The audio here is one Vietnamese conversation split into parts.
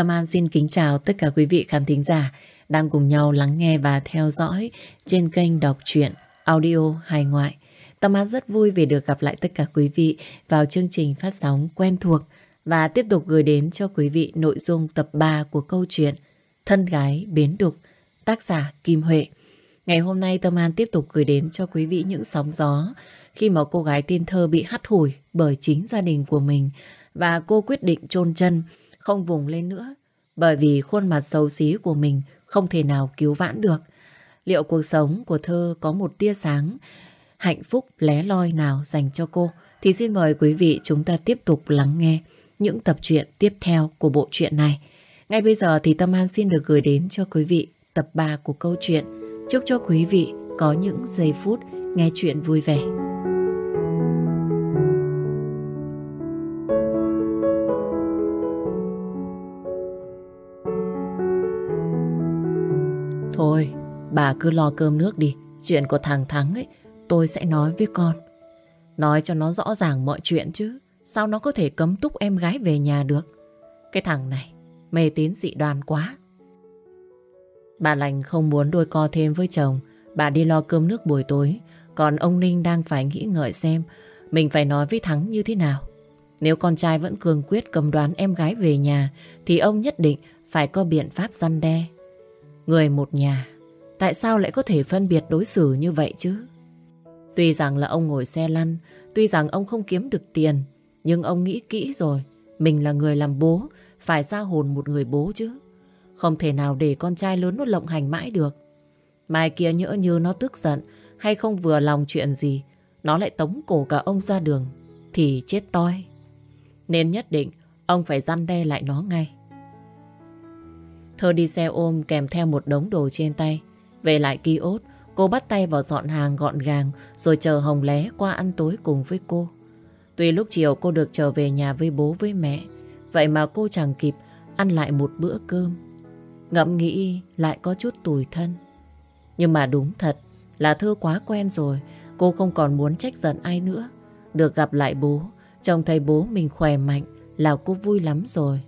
Tâm An xin kính chào tất cả quý vị khán thính giả đang cùng nhau lắng nghe và theo dõi trên kênh đọc truyện audio hài ngoại. Tâm An rất vui vì được gặp lại tất cả quý vị vào chương trình phát sóng quen thuộc và tiếp tục gửi đến cho quý vị nội dung tập 3 của câu chuyện Thân gái biến đục, tác giả Kim Huệ. Ngày hôm nay Tâm An tiếp tục gửi đến cho quý vị những sóng gió khi mà cô gái tiên thơ bị hắt hủi bởi chính gia đình của mình và cô quyết định chôn chân, không vùng lên nữa bởi vì khuôn mặt xấu xí của mình không thể nào cứu vãn được. Liệu cuộc sống của thơ có một tia sáng hạnh phúc lé loi nào dành cho cô? Thì xin mời quý vị chúng ta tiếp tục lắng nghe những tập truyện tiếp theo của bộ truyện này. Ngay bây giờ thì Tâm An xin được gửi đến cho quý vị tập 3 của câu chuyện. Chúc cho quý vị có những giây phút nghe chuyện vui vẻ. Bà cứ lo cơm nước đi. Chuyện của thằng Thắng ấy, tôi sẽ nói với con. Nói cho nó rõ ràng mọi chuyện chứ. Sao nó có thể cấm túc em gái về nhà được? Cái thằng này, mê tín dị đoan quá. Bà lành không muốn đôi co thêm với chồng. Bà đi lo cơm nước buổi tối. Còn ông Ninh đang phải nghĩ ngợi xem mình phải nói với Thắng như thế nào. Nếu con trai vẫn cường quyết cầm đoán em gái về nhà thì ông nhất định phải có biện pháp răn đe. Người một nhà, tại sao lại có thể phân biệt đối xử như vậy chứ? Tuy rằng là ông ngồi xe lăn, tuy rằng ông không kiếm được tiền, nhưng ông nghĩ kỹ rồi, mình là người làm bố, phải ra hồn một người bố chứ. Không thể nào để con trai lớn nó lộng hành mãi được. Mai kia nhỡ như nó tức giận hay không vừa lòng chuyện gì, nó lại tống cổ cả ông ra đường, thì chết toi. Nên nhất định ông phải răn đe lại nó ngay. Thơ đi xe ôm kèm theo một đống đồ trên tay. Về lại ký ốt, cô bắt tay vào dọn hàng gọn gàng rồi chờ Hồng lé qua ăn tối cùng với cô. Tuy lúc chiều cô được trở về nhà với bố với mẹ, vậy mà cô chẳng kịp ăn lại một bữa cơm. Ngẫm nghĩ lại có chút tủi thân. Nhưng mà đúng thật là thưa quá quen rồi, cô không còn muốn trách giận ai nữa. Được gặp lại bố, trông thấy bố mình khỏe mạnh là cô vui lắm rồi.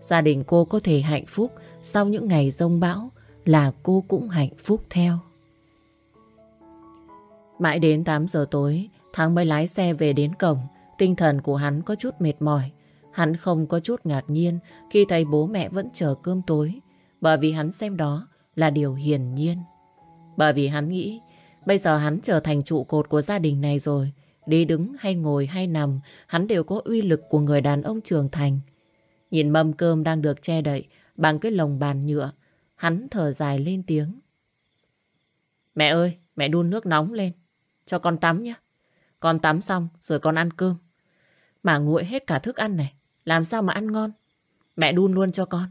Gia đình cô có thể hạnh phúc sau những ngày rông bão là cô cũng hạnh phúc theo. Mãi đến 8 giờ tối, Thắng mới lái xe về đến cổng. Tinh thần của hắn có chút mệt mỏi. Hắn không có chút ngạc nhiên khi thấy bố mẹ vẫn chờ cơm tối. Bởi vì hắn xem đó là điều hiển nhiên. Bởi vì hắn nghĩ bây giờ hắn trở thành trụ cột của gia đình này rồi. Đi đứng hay ngồi hay nằm, hắn đều có uy lực của người đàn ông trưởng thành. Nhìn mâm cơm đang được che đậy bằng cái lồng bàn nhựa, hắn thở dài lên tiếng. Mẹ ơi, mẹ đun nước nóng lên, cho con tắm nhé. Con tắm xong rồi con ăn cơm. Mà nguội hết cả thức ăn này, làm sao mà ăn ngon? Mẹ đun luôn cho con.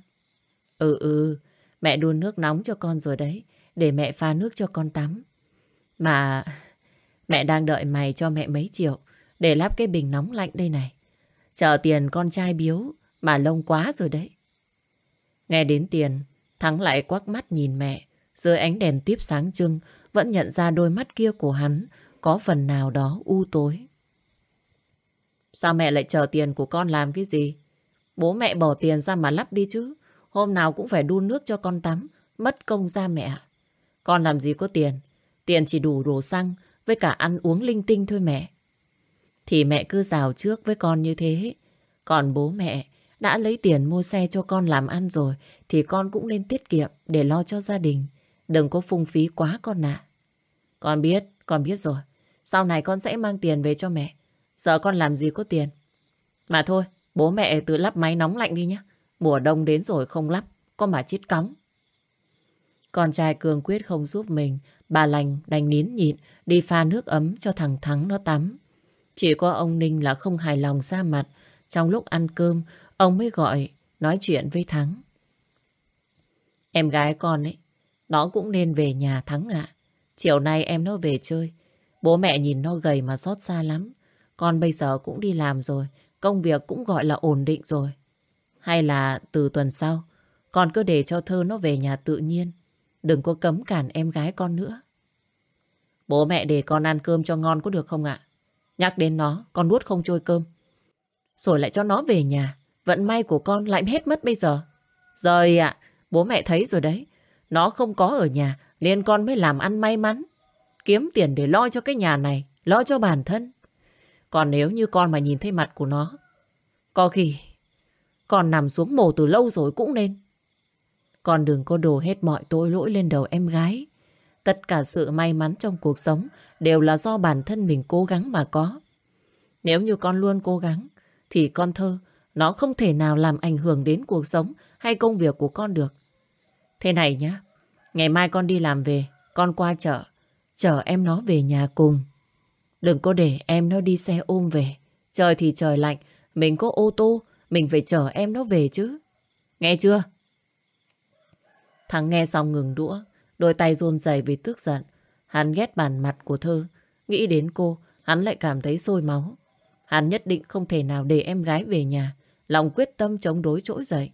Ừ ừ, mẹ đun nước nóng cho con rồi đấy, để mẹ pha nước cho con tắm. Mà mẹ đang đợi mày cho mẹ mấy triệu để lắp cái bình nóng lạnh đây này. Chờ tiền con trai biếu mà lông quá rồi đấy. Nghe đến tiền, Thắng lại quắc mắt nhìn mẹ. Dưới ánh đèn tiếp sáng trưng, vẫn nhận ra đôi mắt kia của hắn có phần nào đó u tối. Sao mẹ lại chờ tiền của con làm cái gì? Bố mẹ bỏ tiền ra mà lắp đi chứ. Hôm nào cũng phải đun nước cho con tắm. Mất công ra mẹ. Con làm gì có tiền? Tiền chỉ đủ đồ xăng với cả ăn uống linh tinh thôi mẹ. Thì mẹ cứ rào trước với con như thế. Còn bố mẹ đã lấy tiền mua xe cho con làm ăn rồi thì con cũng nên tiết kiệm để lo cho gia đình. Đừng có phung phí quá con ạ. Con biết, con biết rồi. Sau này con sẽ mang tiền về cho mẹ. Sợ con làm gì có tiền. Mà thôi, bố mẹ tự lắp máy nóng lạnh đi nhé. Mùa đông đến rồi không lắp, con mà chết cóng. Con trai cường quyết không giúp mình, bà lành đành nín nhịn đi pha nước ấm cho thằng Thắng nó tắm. Chỉ có ông Ninh là không hài lòng ra mặt. Trong lúc ăn cơm, ông mới gọi nói chuyện với Thắng. Em gái con ấy, nó cũng nên về nhà Thắng ạ. Chiều nay em nó về chơi. Bố mẹ nhìn nó gầy mà xót xa lắm. Con bây giờ cũng đi làm rồi. Công việc cũng gọi là ổn định rồi. Hay là từ tuần sau, con cứ để cho Thơ nó về nhà tự nhiên. Đừng có cấm cản em gái con nữa. Bố mẹ để con ăn cơm cho ngon có được không ạ? Nhắc đến nó, con nuốt không trôi cơm. Rồi lại cho nó về nhà. Vận may của con lại hết mất bây giờ. rồi ạ, bố mẹ thấy rồi đấy. Nó không có ở nhà, nên con mới làm ăn may mắn. Kiếm tiền để lo cho cái nhà này, lo cho bản thân. Còn nếu như con mà nhìn thấy mặt của nó, có khi con nằm xuống mồ từ lâu rồi cũng nên. Con đừng có đổ hết mọi tội lỗi lên đầu em gái. Tất cả sự may mắn trong cuộc sống đều là do bản thân mình cố gắng mà có. Nếu như con luôn cố gắng, thì con thơ, nó không thể nào làm ảnh hưởng đến cuộc sống hay công việc của con được. Thế này nhá, ngày mai con đi làm về, con qua chợ, chở em nó về nhà cùng. Đừng có để em nó đi xe ôm về. Trời thì trời lạnh, mình có ô tô, mình phải chở em nó về chứ. Nghe chưa? Thằng nghe xong ngừng đũa, đôi tay run rẩy vì tức giận. Hắn ghét bản mặt của Thơ, nghĩ đến cô, hắn lại cảm thấy sôi máu. Hắn nhất định không thể nào để em gái về nhà, lòng quyết tâm chống đối trỗi dậy.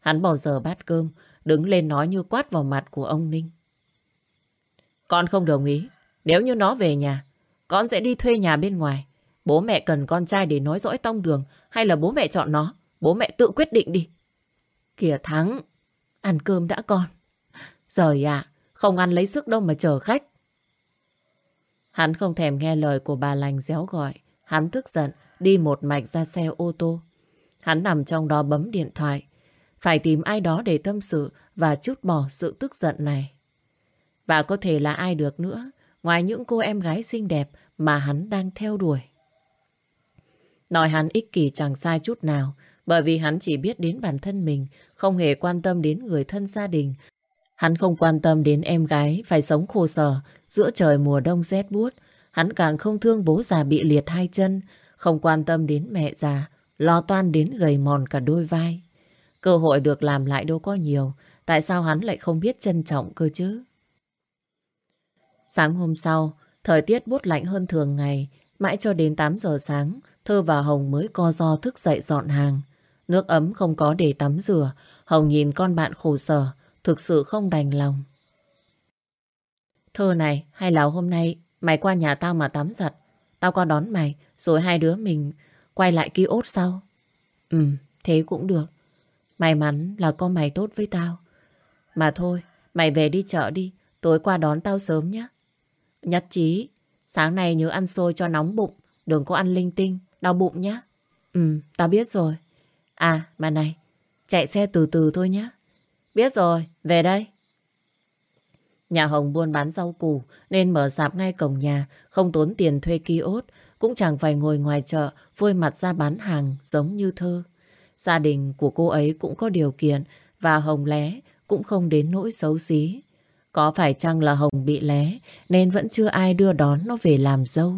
Hắn bỏ giờ bát cơm, đứng lên nói như quát vào mặt của ông Ninh. Con không đồng ý. Nếu như nó về nhà, con sẽ đi thuê nhà bên ngoài. Bố mẹ cần con trai để nói dõi tông đường hay là bố mẹ chọn nó? Bố mẹ tự quyết định đi. Kìa Thắng, ăn cơm đã con. Rời ạ, không ăn lấy sức đâu mà chờ khách. Hắn không thèm nghe lời của bà lành déo gọi. Hắn tức giận, đi một mạch ra xe ô tô. Hắn nằm trong đó bấm điện thoại. Phải tìm ai đó để tâm sự và chút bỏ sự tức giận này. Và có thể là ai được nữa, ngoài những cô em gái xinh đẹp mà hắn đang theo đuổi. Nói hắn ích kỷ chẳng sai chút nào, bởi vì hắn chỉ biết đến bản thân mình, không hề quan tâm đến người thân gia đình. Hắn không quan tâm đến em gái phải sống khô sở giữa trời mùa đông rét buốt. Hắn càng không thương bố già bị liệt hai chân, không quan tâm đến mẹ già, lo toan đến gầy mòn cả đôi vai. Cơ hội được làm lại đâu có nhiều, tại sao hắn lại không biết trân trọng cơ chứ? Sáng hôm sau, thời tiết bút lạnh hơn thường ngày, mãi cho đến 8 giờ sáng, Thơ và Hồng mới co do thức dậy dọn hàng. Nước ấm không có để tắm rửa, Hồng nhìn con bạn khổ sở, thực sự không đành lòng. Thơ này, hay là hôm nay mày qua nhà tao mà tắm giặt, tao qua đón mày, rồi hai đứa mình quay lại ký ốt sau. Ừ, thế cũng được. May mắn là có mày tốt với tao. Mà thôi, mày về đi chợ đi, tối qua đón tao sớm nhé. Nhất trí, sáng nay nhớ ăn xôi cho nóng bụng, đừng có ăn linh tinh, đau bụng nhé. Ừ, tao biết rồi. À, mà này, chạy xe từ từ thôi nhé. Biết rồi, về đây. Nhà Hồng buôn bán rau củ nên mở sạp ngay cổng nhà, không tốn tiền thuê kiosk, cũng chẳng phải ngồi ngoài chợ vôi mặt ra bán hàng giống như thơ. Gia đình của cô ấy cũng có điều kiện và Hồng lé cũng không đến nỗi xấu xí. Có phải chăng là Hồng bị lé nên vẫn chưa ai đưa đón nó về làm dâu?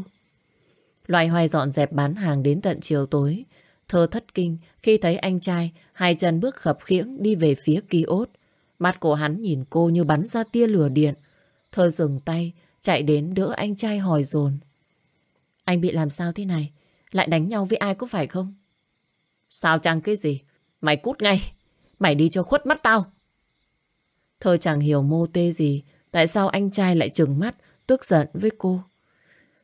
Loài hoài dọn dẹp bán hàng đến tận chiều tối. Thơ thất kinh khi thấy anh trai hai chân bước khập khiễng đi về phía kiosk. Mắt của hắn nhìn cô như bắn ra tia lửa điện. Thơ dừng tay, chạy đến đỡ anh trai hỏi dồn anh bị làm sao thế này? Lại đánh nhau với ai có phải không? Sao chẳng cái gì? Mày cút ngay. Mày đi cho khuất mắt tao. Thơ chẳng hiểu mô tê gì. Tại sao anh trai lại trừng mắt, tức giận với cô.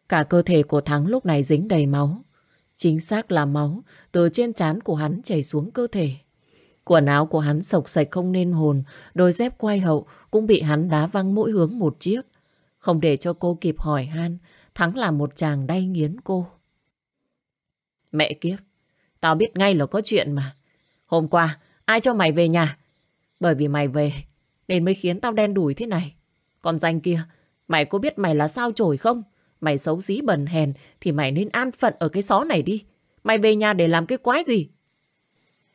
Cả cơ thể của Thắng lúc này dính đầy máu. Chính xác là máu từ trên trán của hắn chảy xuống cơ thể. Quần áo của hắn sộc sạch không nên hồn, đôi dép quay hậu cũng bị hắn đá văng mỗi hướng một chiếc. Không để cho cô kịp hỏi han, Thắng là một chàng đay nghiến cô. Mẹ kiếp, tao biết ngay là có chuyện mà. Hôm qua, ai cho mày về nhà? Bởi vì mày về, nên mới khiến tao đen đủi thế này. Còn danh kia, mày có biết mày là sao chổi không? Mày xấu xí bần hèn thì mày nên an phận ở cái xó này đi. Mày về nhà để làm cái quái gì?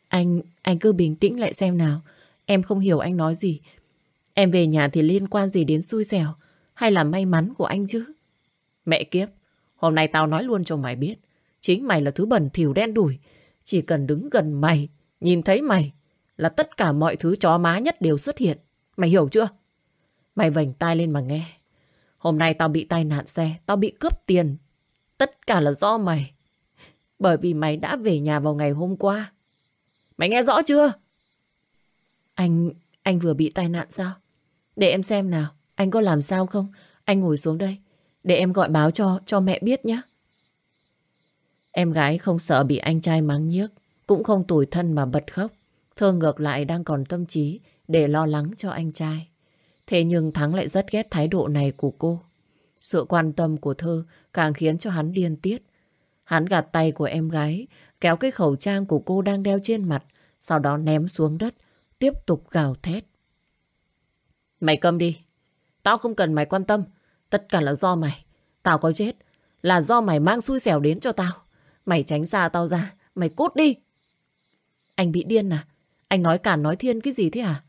Anh, anh cứ bình tĩnh lại xem nào. Em không hiểu anh nói gì. Em về nhà thì liên quan gì đến xui xẻo hay là may mắn của anh chứ? Mẹ kiếp, hôm nay tao nói luôn cho mày biết. Chính mày là thứ bẩn thỉu đen đủi. Chỉ cần đứng gần mày, nhìn thấy mày là tất cả mọi thứ chó má nhất đều xuất hiện. Mày hiểu chưa? Mày vành tai lên mà nghe. Hôm nay tao bị tai nạn xe, tao bị cướp tiền. Tất cả là do mày. Bởi vì mày đã về nhà vào ngày hôm qua. Mày nghe rõ chưa? Anh, anh vừa bị tai nạn sao? Để em xem nào, anh có làm sao không? Anh ngồi xuống đây, để em gọi báo cho cho mẹ biết nhé. Em gái không sợ bị anh trai mắng nhiếc, cũng không tủi thân mà bật khóc. Thơ ngược lại đang còn tâm trí để lo lắng cho anh trai. Thế nhưng Thắng lại rất ghét thái độ này của cô. Sự quan tâm của Thơ càng khiến cho hắn điên tiết. Hắn gạt tay của em gái, kéo cái khẩu trang của cô đang đeo trên mặt, sau đó ném xuống đất, tiếp tục gào thét. Mày câm đi. Tao không cần mày quan tâm. Tất cả là do mày. Tao có chết. Là do mày mang xui xẻo đến cho tao. Mày tránh xa tao ra. Mày cút đi. Anh bị điên à? Anh nói cả nói thiên cái gì thế à?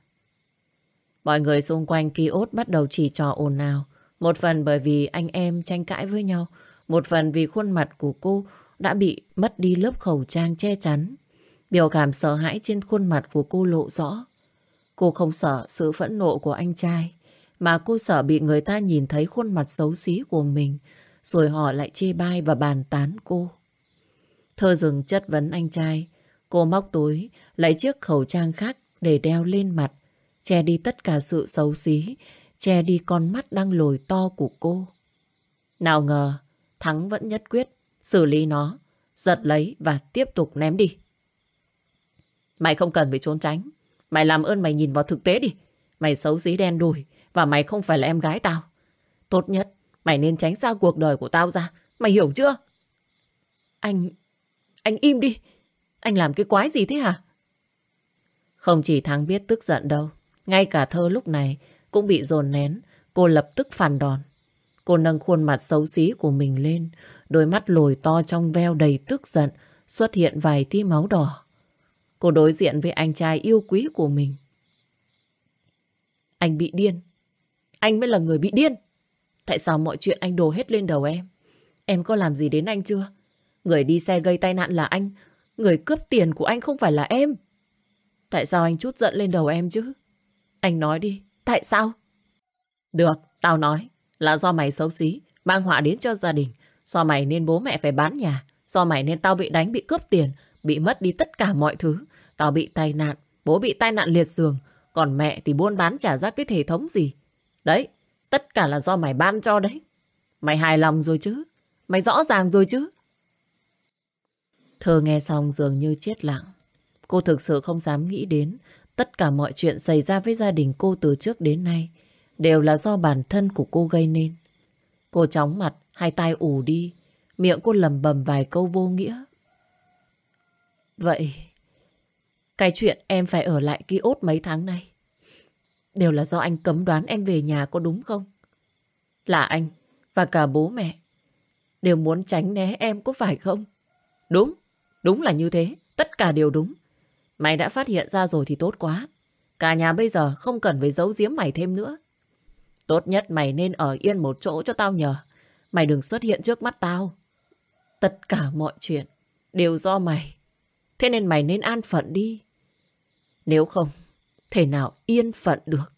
Mọi người xung quanh ký ốt bắt đầu chỉ trò ồn ào. Một phần bởi vì anh em tranh cãi với nhau. Một phần vì khuôn mặt của cô đã bị mất đi lớp khẩu trang che chắn. Biểu cảm sợ hãi trên khuôn mặt của cô lộ rõ. Cô không sợ sự phẫn nộ của anh trai, mà cô sợ bị người ta nhìn thấy khuôn mặt xấu xí của mình, rồi họ lại chê bai và bàn tán cô. Thơ dừng chất vấn anh trai, cô móc túi, lấy chiếc khẩu trang khác để đeo lên mặt, che đi tất cả sự xấu xí, che đi con mắt đang lồi to của cô. Nào ngờ, Thắng vẫn nhất quyết, xử lý nó, giật lấy và tiếp tục ném đi. Mày không cần phải trốn tránh. Mày làm ơn mày nhìn vào thực tế đi. Mày xấu xí đen đùi và mày không phải là em gái tao. Tốt nhất, mày nên tránh xa cuộc đời của tao ra. Mày hiểu chưa? Anh... Anh im đi. Anh làm cái quái gì thế hả? Không chỉ Thắng biết tức giận đâu. Ngay cả thơ lúc này cũng bị dồn nén. Cô lập tức phản đòn. Cô nâng khuôn mặt xấu xí của mình lên. Đôi mắt lồi to trong veo đầy tức giận. Xuất hiện vài tia máu đỏ. Cô đối diện với anh trai yêu quý của mình. Anh bị điên. Anh mới là người bị điên. Tại sao mọi chuyện anh đổ hết lên đầu em? Em có làm gì đến anh chưa? Người đi xe gây tai nạn là anh. Người cướp tiền của anh không phải là em. Tại sao anh chút giận lên đầu em chứ? Anh nói đi. Tại sao? Được, tao nói. Là do mày xấu xí, mang họa đến cho gia đình. Do mày nên bố mẹ phải bán nhà. Do mày nên tao bị đánh, bị cướp tiền, bị mất đi tất cả mọi thứ. Tao bị tai nạn, bố bị tai nạn liệt giường, còn mẹ thì buôn bán trả ra cái thể thống gì. Đấy, tất cả là do mày ban cho đấy. Mày hài lòng rồi chứ? Mày rõ ràng rồi chứ? Thơ nghe xong dường như chết lặng. Cô thực sự không dám nghĩ đến tất cả mọi chuyện xảy ra với gia đình cô từ trước đến nay đều là do bản thân của cô gây nên. Cô chóng mặt, hai tay ủ đi, miệng cô lầm bầm vài câu vô nghĩa. Vậy cái chuyện em phải ở lại ký ốt mấy tháng nay đều là do anh cấm đoán em về nhà có đúng không? Là anh và cả bố mẹ đều muốn tránh né em có phải không? Đúng, đúng là như thế. Tất cả đều đúng. Mày đã phát hiện ra rồi thì tốt quá. Cả nhà bây giờ không cần phải giấu giếm mày thêm nữa. Tốt nhất mày nên ở yên một chỗ cho tao nhờ. Mày đừng xuất hiện trước mắt tao. Tất cả mọi chuyện đều do mày. Thế nên mày nên an phận đi. Nếu không, thể nào yên phận được.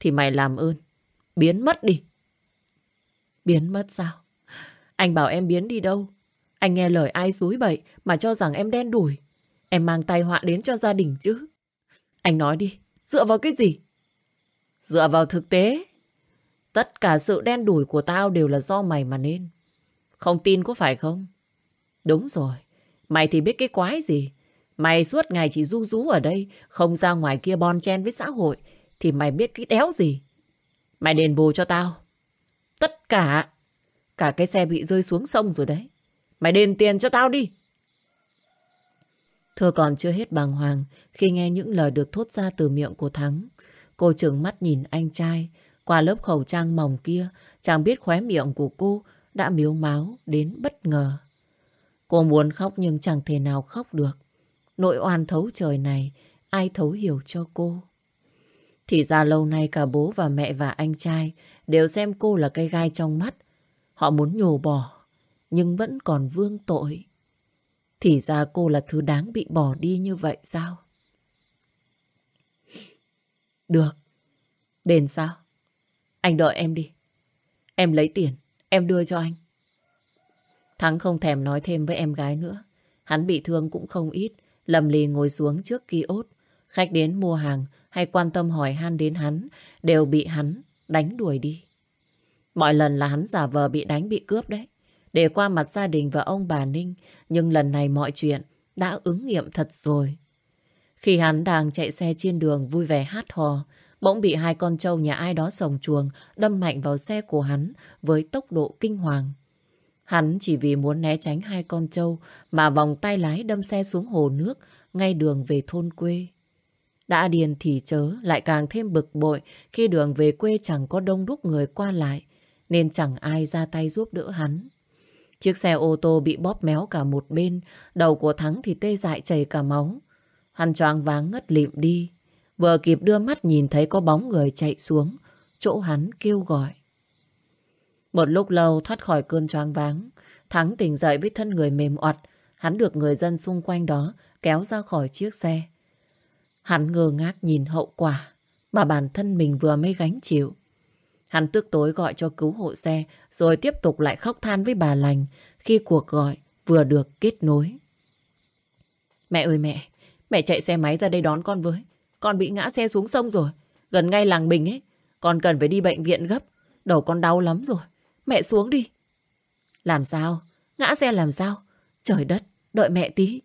Thì mày làm ơn, biến mất đi. Biến mất sao? Anh bảo em biến đi đâu? Anh nghe lời ai dúi bậy mà cho rằng em đen đủi. Em mang tai họa đến cho gia đình chứ. Anh nói đi, dựa vào cái gì? Dựa vào thực tế. Tất cả sự đen đủi của tao đều là do mày mà nên. Không tin có phải không? Đúng rồi. Mày thì biết cái quái gì. Mày suốt ngày chỉ du rú ở đây, không ra ngoài kia bon chen với xã hội, thì mày biết cái đéo gì. Mày đền bù cho tao. Tất cả. Cả cái xe bị rơi xuống sông rồi đấy. Mày đền tiền cho tao đi. Thưa còn chưa hết bàng hoàng khi nghe những lời được thốt ra từ miệng của Thắng. Cô trừng mắt nhìn anh trai. Qua lớp khẩu trang mỏng kia, chẳng biết khóe miệng của cô đã miếu máu đến bất ngờ. Cô muốn khóc nhưng chẳng thể nào khóc được. Nội oan thấu trời này, ai thấu hiểu cho cô. Thì ra lâu nay cả bố và mẹ và anh trai đều xem cô là cây gai trong mắt. Họ muốn nhổ bỏ, nhưng vẫn còn vương tội. Thì ra cô là thứ đáng bị bỏ đi như vậy sao? Được. Đền sao? Anh đợi em đi. Em lấy tiền, em đưa cho anh. Thắng không thèm nói thêm với em gái nữa. Hắn bị thương cũng không ít. Lầm lì ngồi xuống trước kiosk, ốt. Khách đến mua hàng hay quan tâm hỏi han đến hắn đều bị hắn đánh đuổi đi. Mọi lần là hắn giả vờ bị đánh bị cướp đấy. Để qua mặt gia đình và ông bà Ninh. Nhưng lần này mọi chuyện đã ứng nghiệm thật rồi. Khi hắn đang chạy xe trên đường vui vẻ hát hò, bỗng bị hai con trâu nhà ai đó sồng chuồng đâm mạnh vào xe của hắn với tốc độ kinh hoàng. Hắn chỉ vì muốn né tránh hai con trâu mà vòng tay lái đâm xe xuống hồ nước ngay đường về thôn quê. Đã điền thì chớ lại càng thêm bực bội khi đường về quê chẳng có đông đúc người qua lại nên chẳng ai ra tay giúp đỡ hắn. Chiếc xe ô tô bị bóp méo cả một bên, đầu của Thắng thì tê dại chảy cả máu. Hắn choáng váng ngất lịm đi, vừa kịp đưa mắt nhìn thấy có bóng người chạy xuống, chỗ hắn kêu gọi. Một lúc lâu thoát khỏi cơn choáng váng, Thắng tỉnh dậy với thân người mềm oặt, hắn được người dân xung quanh đó kéo ra khỏi chiếc xe. Hắn ngơ ngác nhìn hậu quả mà bản thân mình vừa mới gánh chịu. Hắn tức tối gọi cho cứu hộ xe rồi tiếp tục lại khóc than với bà lành khi cuộc gọi vừa được kết nối. Mẹ ơi mẹ, mẹ chạy xe máy ra đây đón con với. Con bị ngã xe xuống sông rồi, gần ngay làng Bình ấy. Con cần phải đi bệnh viện gấp, đầu con đau lắm rồi. Mẹ xuống đi. Làm sao? Ngã xe làm sao? Trời đất, đợi mẹ tí.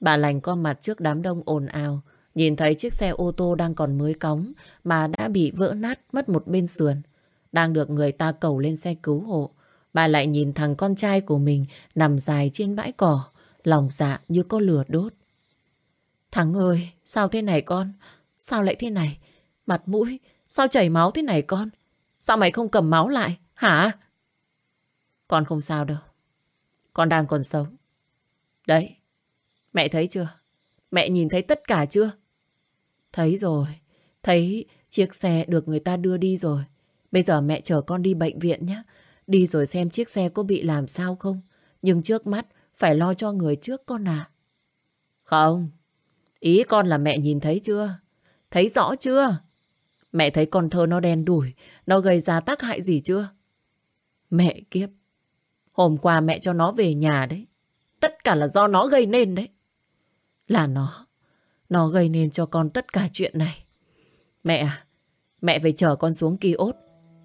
Bà lành con mặt trước đám đông ồn ào, nhìn thấy chiếc xe ô tô đang còn mới cống mà đã bị vỡ nát mất một bên sườn. Đang được người ta cầu lên xe cứu hộ. Bà lại nhìn thằng con trai của mình nằm dài trên bãi cỏ, lòng dạ như có lửa đốt. Thằng ơi, sao thế này con? Sao lại thế này? Mặt mũi, sao chảy máu thế này con? Sao mày không cầm máu lại, hả? Con không sao đâu. Con đang còn sống. Đấy, mẹ thấy chưa? Mẹ nhìn thấy tất cả chưa? Thấy rồi, thấy chiếc xe được người ta đưa đi rồi. Bây giờ mẹ chở con đi bệnh viện nhé. Đi rồi xem chiếc xe có bị làm sao không. Nhưng trước mắt phải lo cho người trước con à. Không, ý con là mẹ nhìn thấy chưa? Thấy rõ chưa? Mẹ thấy con thơ nó đen đủi, nó gây ra tác hại gì chưa? Mẹ kiếp, hôm qua mẹ cho nó về nhà đấy. Tất cả là do nó gây nên đấy. Là nó, nó gây nên cho con tất cả chuyện này. Mẹ à, mẹ phải chở con xuống kỳ ốt.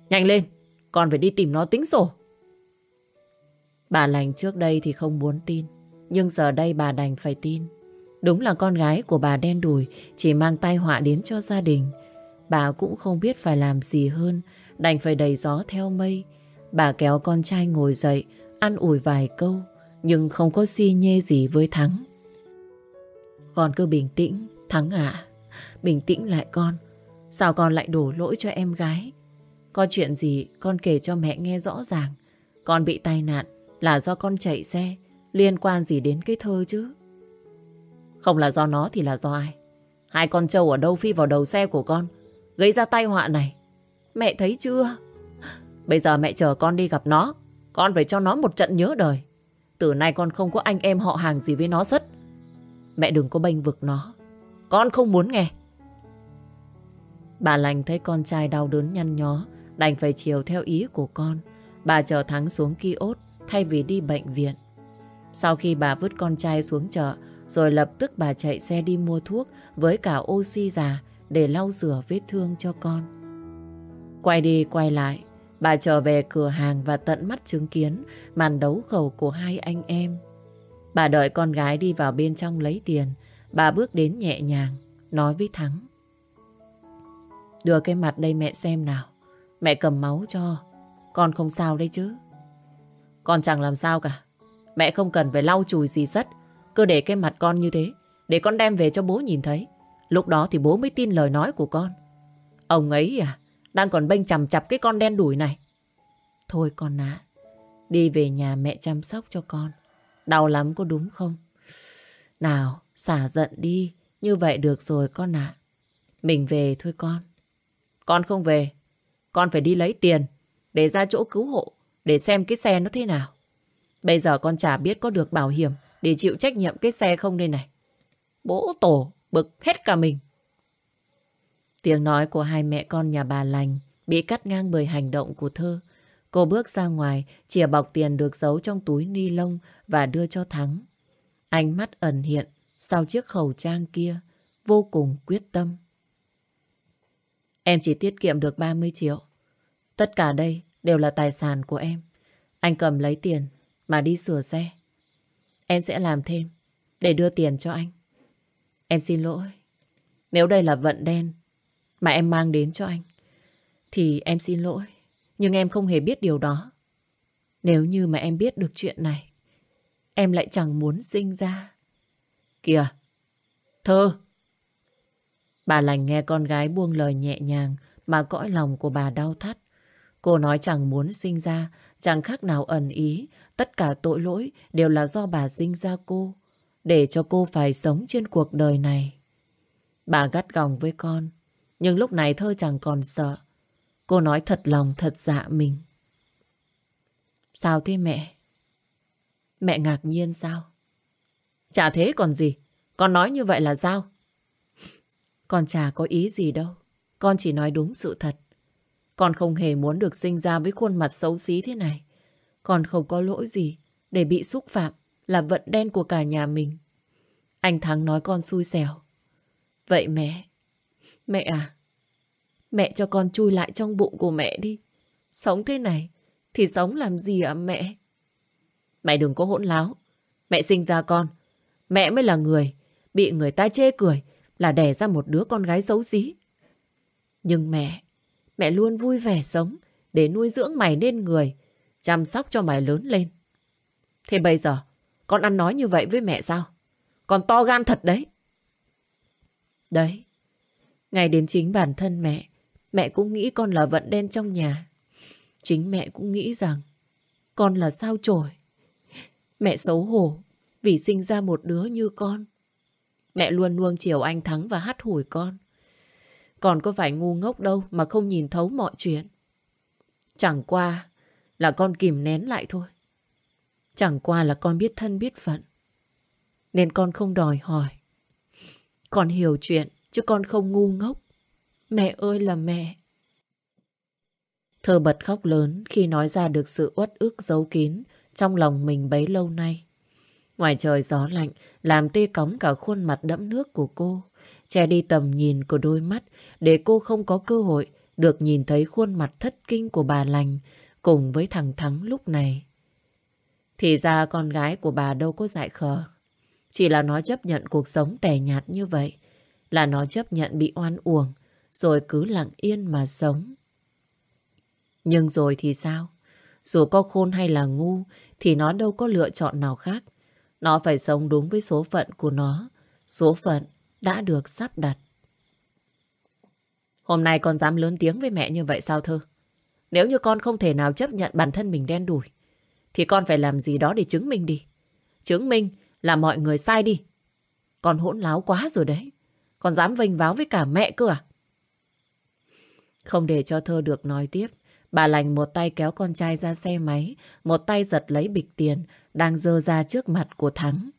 Nhanh lên, con phải đi tìm nó tính sổ. Bà lành trước đây thì không muốn tin, nhưng giờ đây bà đành phải tin. Đúng là con gái của bà đen đùi chỉ mang tai họa đến cho gia đình. Bà cũng không biết phải làm gì hơn, đành phải đầy gió theo mây. Bà kéo con trai ngồi dậy, ăn ủi vài câu, nhưng không có si nhê gì với Thắng. Con cứ bình tĩnh, Thắng ạ. Bình tĩnh lại con. Sao con lại đổ lỗi cho em gái? Có chuyện gì con kể cho mẹ nghe rõ ràng. Con bị tai nạn là do con chạy xe. Liên quan gì đến cái thơ chứ? Không là do nó thì là do ai? Hai con trâu ở đâu phi vào đầu xe của con Gây ra tai họa này. Mẹ thấy chưa? Bây giờ mẹ chờ con đi gặp nó. Con phải cho nó một trận nhớ đời. Từ nay con không có anh em họ hàng gì với nó sất. Mẹ đừng có bênh vực nó. Con không muốn nghe. Bà lành thấy con trai đau đớn nhăn nhó, Đành phải chiều theo ý của con. Bà chờ Thắng xuống kiosk, Thay vì đi bệnh viện. Sau khi bà vứt con trai xuống chợ, Rồi lập tức bà chạy xe đi mua thuốc Với cả oxy già để lau rửa vết thương cho con Quay đi quay lại Bà trở về cửa hàng và tận mắt chứng kiến màn đấu khẩu của hai anh em. Bà đợi con gái đi vào bên trong lấy tiền. Bà bước đến nhẹ nhàng, nói với Thắng. Đưa cái mặt đây mẹ xem nào. Mẹ cầm máu cho. Con không sao đấy chứ. Con chẳng làm sao cả. Mẹ không cần phải lau chùi gì sất. Cứ để cái mặt con như thế. Để con đem về cho bố nhìn thấy. Lúc đó thì bố mới tin lời nói của con. Ông ấy à, đang còn bênh chằm chặp cái con đen đuổi này. Thôi con ạ, đi về nhà mẹ chăm sóc cho con. Đau lắm có đúng không? Nào, xả giận đi. Như vậy được rồi con ạ. Mình về thôi con. Con không về. Con phải đi lấy tiền để ra chỗ cứu hộ để xem cái xe nó thế nào. Bây giờ con chả biết có được bảo hiểm để chịu trách nhiệm cái xe không đây này. Bố tổ bực hết cả mình. Tiếng nói của hai mẹ con nhà bà lành bị cắt ngang bởi hành động của thơ. Cô bước ra ngoài, chìa bọc tiền được giấu trong túi ni lông và đưa cho Thắng. Ánh mắt ẩn hiện sau chiếc khẩu trang kia, vô cùng quyết tâm. Em chỉ tiết kiệm được 30 triệu. Tất cả đây đều là tài sản của em. Anh cầm lấy tiền mà đi sửa xe. Em sẽ làm thêm để đưa tiền cho anh. Em xin lỗi. Nếu đây là vận đen mà em mang đến cho anh, thì em xin lỗi. Nhưng em không hề biết điều đó. Nếu như mà em biết được chuyện này, em lại chẳng muốn sinh ra. Kìa, thơ! Bà lành nghe con gái buông lời nhẹ nhàng mà cõi lòng của bà đau thắt. Cô nói chẳng muốn sinh ra, chẳng khác nào ẩn ý. Tất cả tội lỗi đều là do bà sinh ra cô, để cho cô phải sống trên cuộc đời này. Bà gắt gỏng với con, nhưng lúc này thơ chẳng còn sợ. Cô nói thật lòng thật dạ mình. Sao thế mẹ? Mẹ ngạc nhiên sao? Chả thế còn gì. Con nói như vậy là sao? Con chả có ý gì đâu. Con chỉ nói đúng sự thật. Con không hề muốn được sinh ra với khuôn mặt xấu xí thế này. Con không có lỗi gì để bị xúc phạm là vận đen của cả nhà mình. Anh Thắng nói con xui xẻo. Vậy mẹ, mẹ à, mẹ cho con chui lại trong bụng của mẹ đi. Sống thế này thì sống làm gì ạ mẹ? Mẹ đừng có hỗn láo. Mẹ sinh ra con. Mẹ mới là người bị người ta chê cười là đẻ ra một đứa con gái xấu xí. Nhưng mẹ, mẹ luôn vui vẻ sống để nuôi dưỡng mày nên người, chăm sóc cho mày lớn lên. Thế bây giờ, con ăn nói như vậy với mẹ sao? Con to gan thật đấy. Đấy, ngay đến chính bản thân mẹ, mẹ cũng nghĩ con là vận đen trong nhà. Chính mẹ cũng nghĩ rằng con là sao chổi. Mẹ xấu hổ vì sinh ra một đứa như con. Mẹ luôn nuông chiều anh Thắng và hắt hủi con. Còn có phải ngu ngốc đâu mà không nhìn thấu mọi chuyện. Chẳng qua là con kìm nén lại thôi. Chẳng qua là con biết thân biết phận. Nên con không đòi hỏi. Con hiểu chuyện, chứ con không ngu ngốc. Mẹ ơi là mẹ. Thơ bật khóc lớn khi nói ra được sự uất ức giấu kín trong lòng mình bấy lâu nay. Ngoài trời gió lạnh, làm tê cóng cả khuôn mặt đẫm nước của cô. Che đi tầm nhìn của đôi mắt, để cô không có cơ hội được nhìn thấy khuôn mặt thất kinh của bà lành cùng với thằng Thắng lúc này. Thì ra con gái của bà đâu có dại khờ. Chỉ là nó chấp nhận cuộc sống tẻ nhạt như vậy. Là nó chấp nhận bị oan uổng rồi cứ lặng yên mà sống. Nhưng rồi thì sao? Dù có khôn hay là ngu thì nó đâu có lựa chọn nào khác. Nó phải sống đúng với số phận của nó. Số phận đã được sắp đặt. Hôm nay con dám lớn tiếng với mẹ như vậy sao thơ? Nếu như con không thể nào chấp nhận bản thân mình đen đủi, thì con phải làm gì đó để chứng minh đi. Chứng minh là mọi người sai đi. Con hỗn láo quá rồi đấy. Con dám vênh váo với cả mẹ cơ à? Không để cho thơ được nói tiếp, bà lành một tay kéo con trai ra xe máy, một tay giật lấy bịch tiền đang dơ ra trước mặt của Thắng.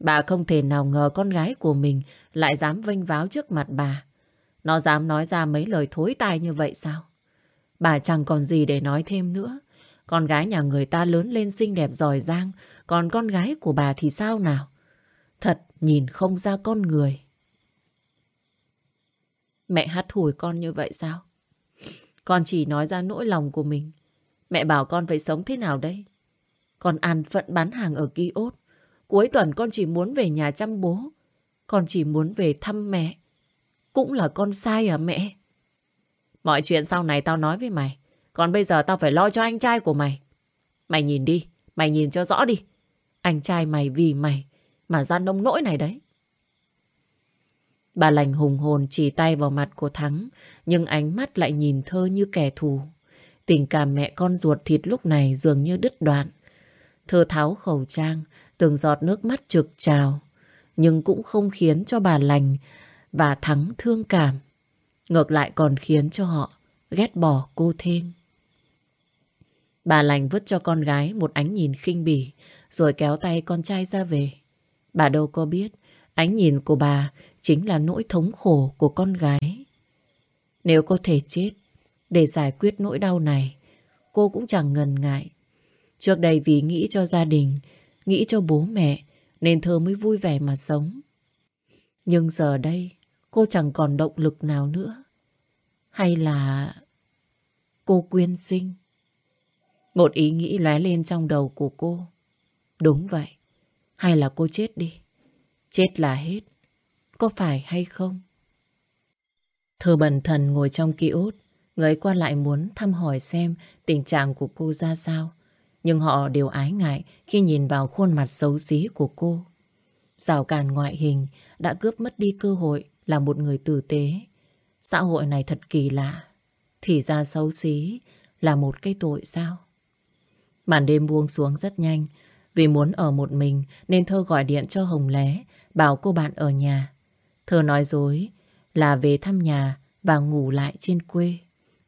Bà không thể nào ngờ con gái của mình lại dám vênh váo trước mặt bà. Nó dám nói ra mấy lời thối tai như vậy sao? Bà chẳng còn gì để nói thêm nữa. Con gái nhà người ta lớn lên xinh đẹp giỏi giang, còn con gái của bà thì sao nào? Thật nhìn không ra con người. Mẹ hắt hủi con như vậy sao? Con chỉ nói ra nỗi lòng của mình. Mẹ bảo con phải sống thế nào đây? Con ăn phận bán hàng ở ký ốt. Cuối tuần con chỉ muốn về nhà chăm bố. Con chỉ muốn về thăm mẹ. Cũng là con sai à mẹ? Mọi chuyện sau này tao nói với mày. Còn bây giờ tao phải lo cho anh trai của mày. Mày nhìn đi. Mày nhìn cho rõ đi. Anh trai mày vì mày mà ra nông nỗi này đấy. Bà lành hùng hồn chỉ tay vào mặt của Thắng, nhưng ánh mắt lại nhìn thơ như kẻ thù. Tình cảm mẹ con ruột thịt lúc này dường như đứt đoạn. Thơ tháo khẩu trang, từng giọt nước mắt trực trào, nhưng cũng không khiến cho bà lành và Thắng thương cảm. Ngược lại còn khiến cho họ ghét bỏ cô thêm. Bà lành vứt cho con gái một ánh nhìn khinh bỉ, rồi kéo tay con trai ra về. Bà đâu có biết, ánh nhìn của bà chính là nỗi thống khổ của con gái. Nếu có thể chết để giải quyết nỗi đau này, cô cũng chẳng ngần ngại. Trước đây vì nghĩ cho gia đình, nghĩ cho bố mẹ, nên thơ mới vui vẻ mà sống. Nhưng giờ đây, cô chẳng còn động lực nào nữa. Hay là cô quyên sinh? Một ý nghĩ lóe lên trong đầu của cô. Đúng vậy. Hay là cô chết đi. Chết là hết. có phải hay không? Thư bần thần ngồi trong ký ốt, người qua lại muốn thăm hỏi xem tình trạng của cô ra sao. Nhưng họ đều ái ngại khi nhìn vào khuôn mặt xấu xí của cô. Rào cản ngoại hình đã cướp mất đi cơ hội là một người tử tế. Xã hội này thật kỳ lạ. Thì ra xấu xí là một cái tội sao? Màn đêm buông xuống rất nhanh. Vì muốn ở một mình nên Thơ gọi điện cho Hồng Lé bảo cô bạn ở nhà. Thơ nói dối là về thăm nhà và ngủ lại trên quê.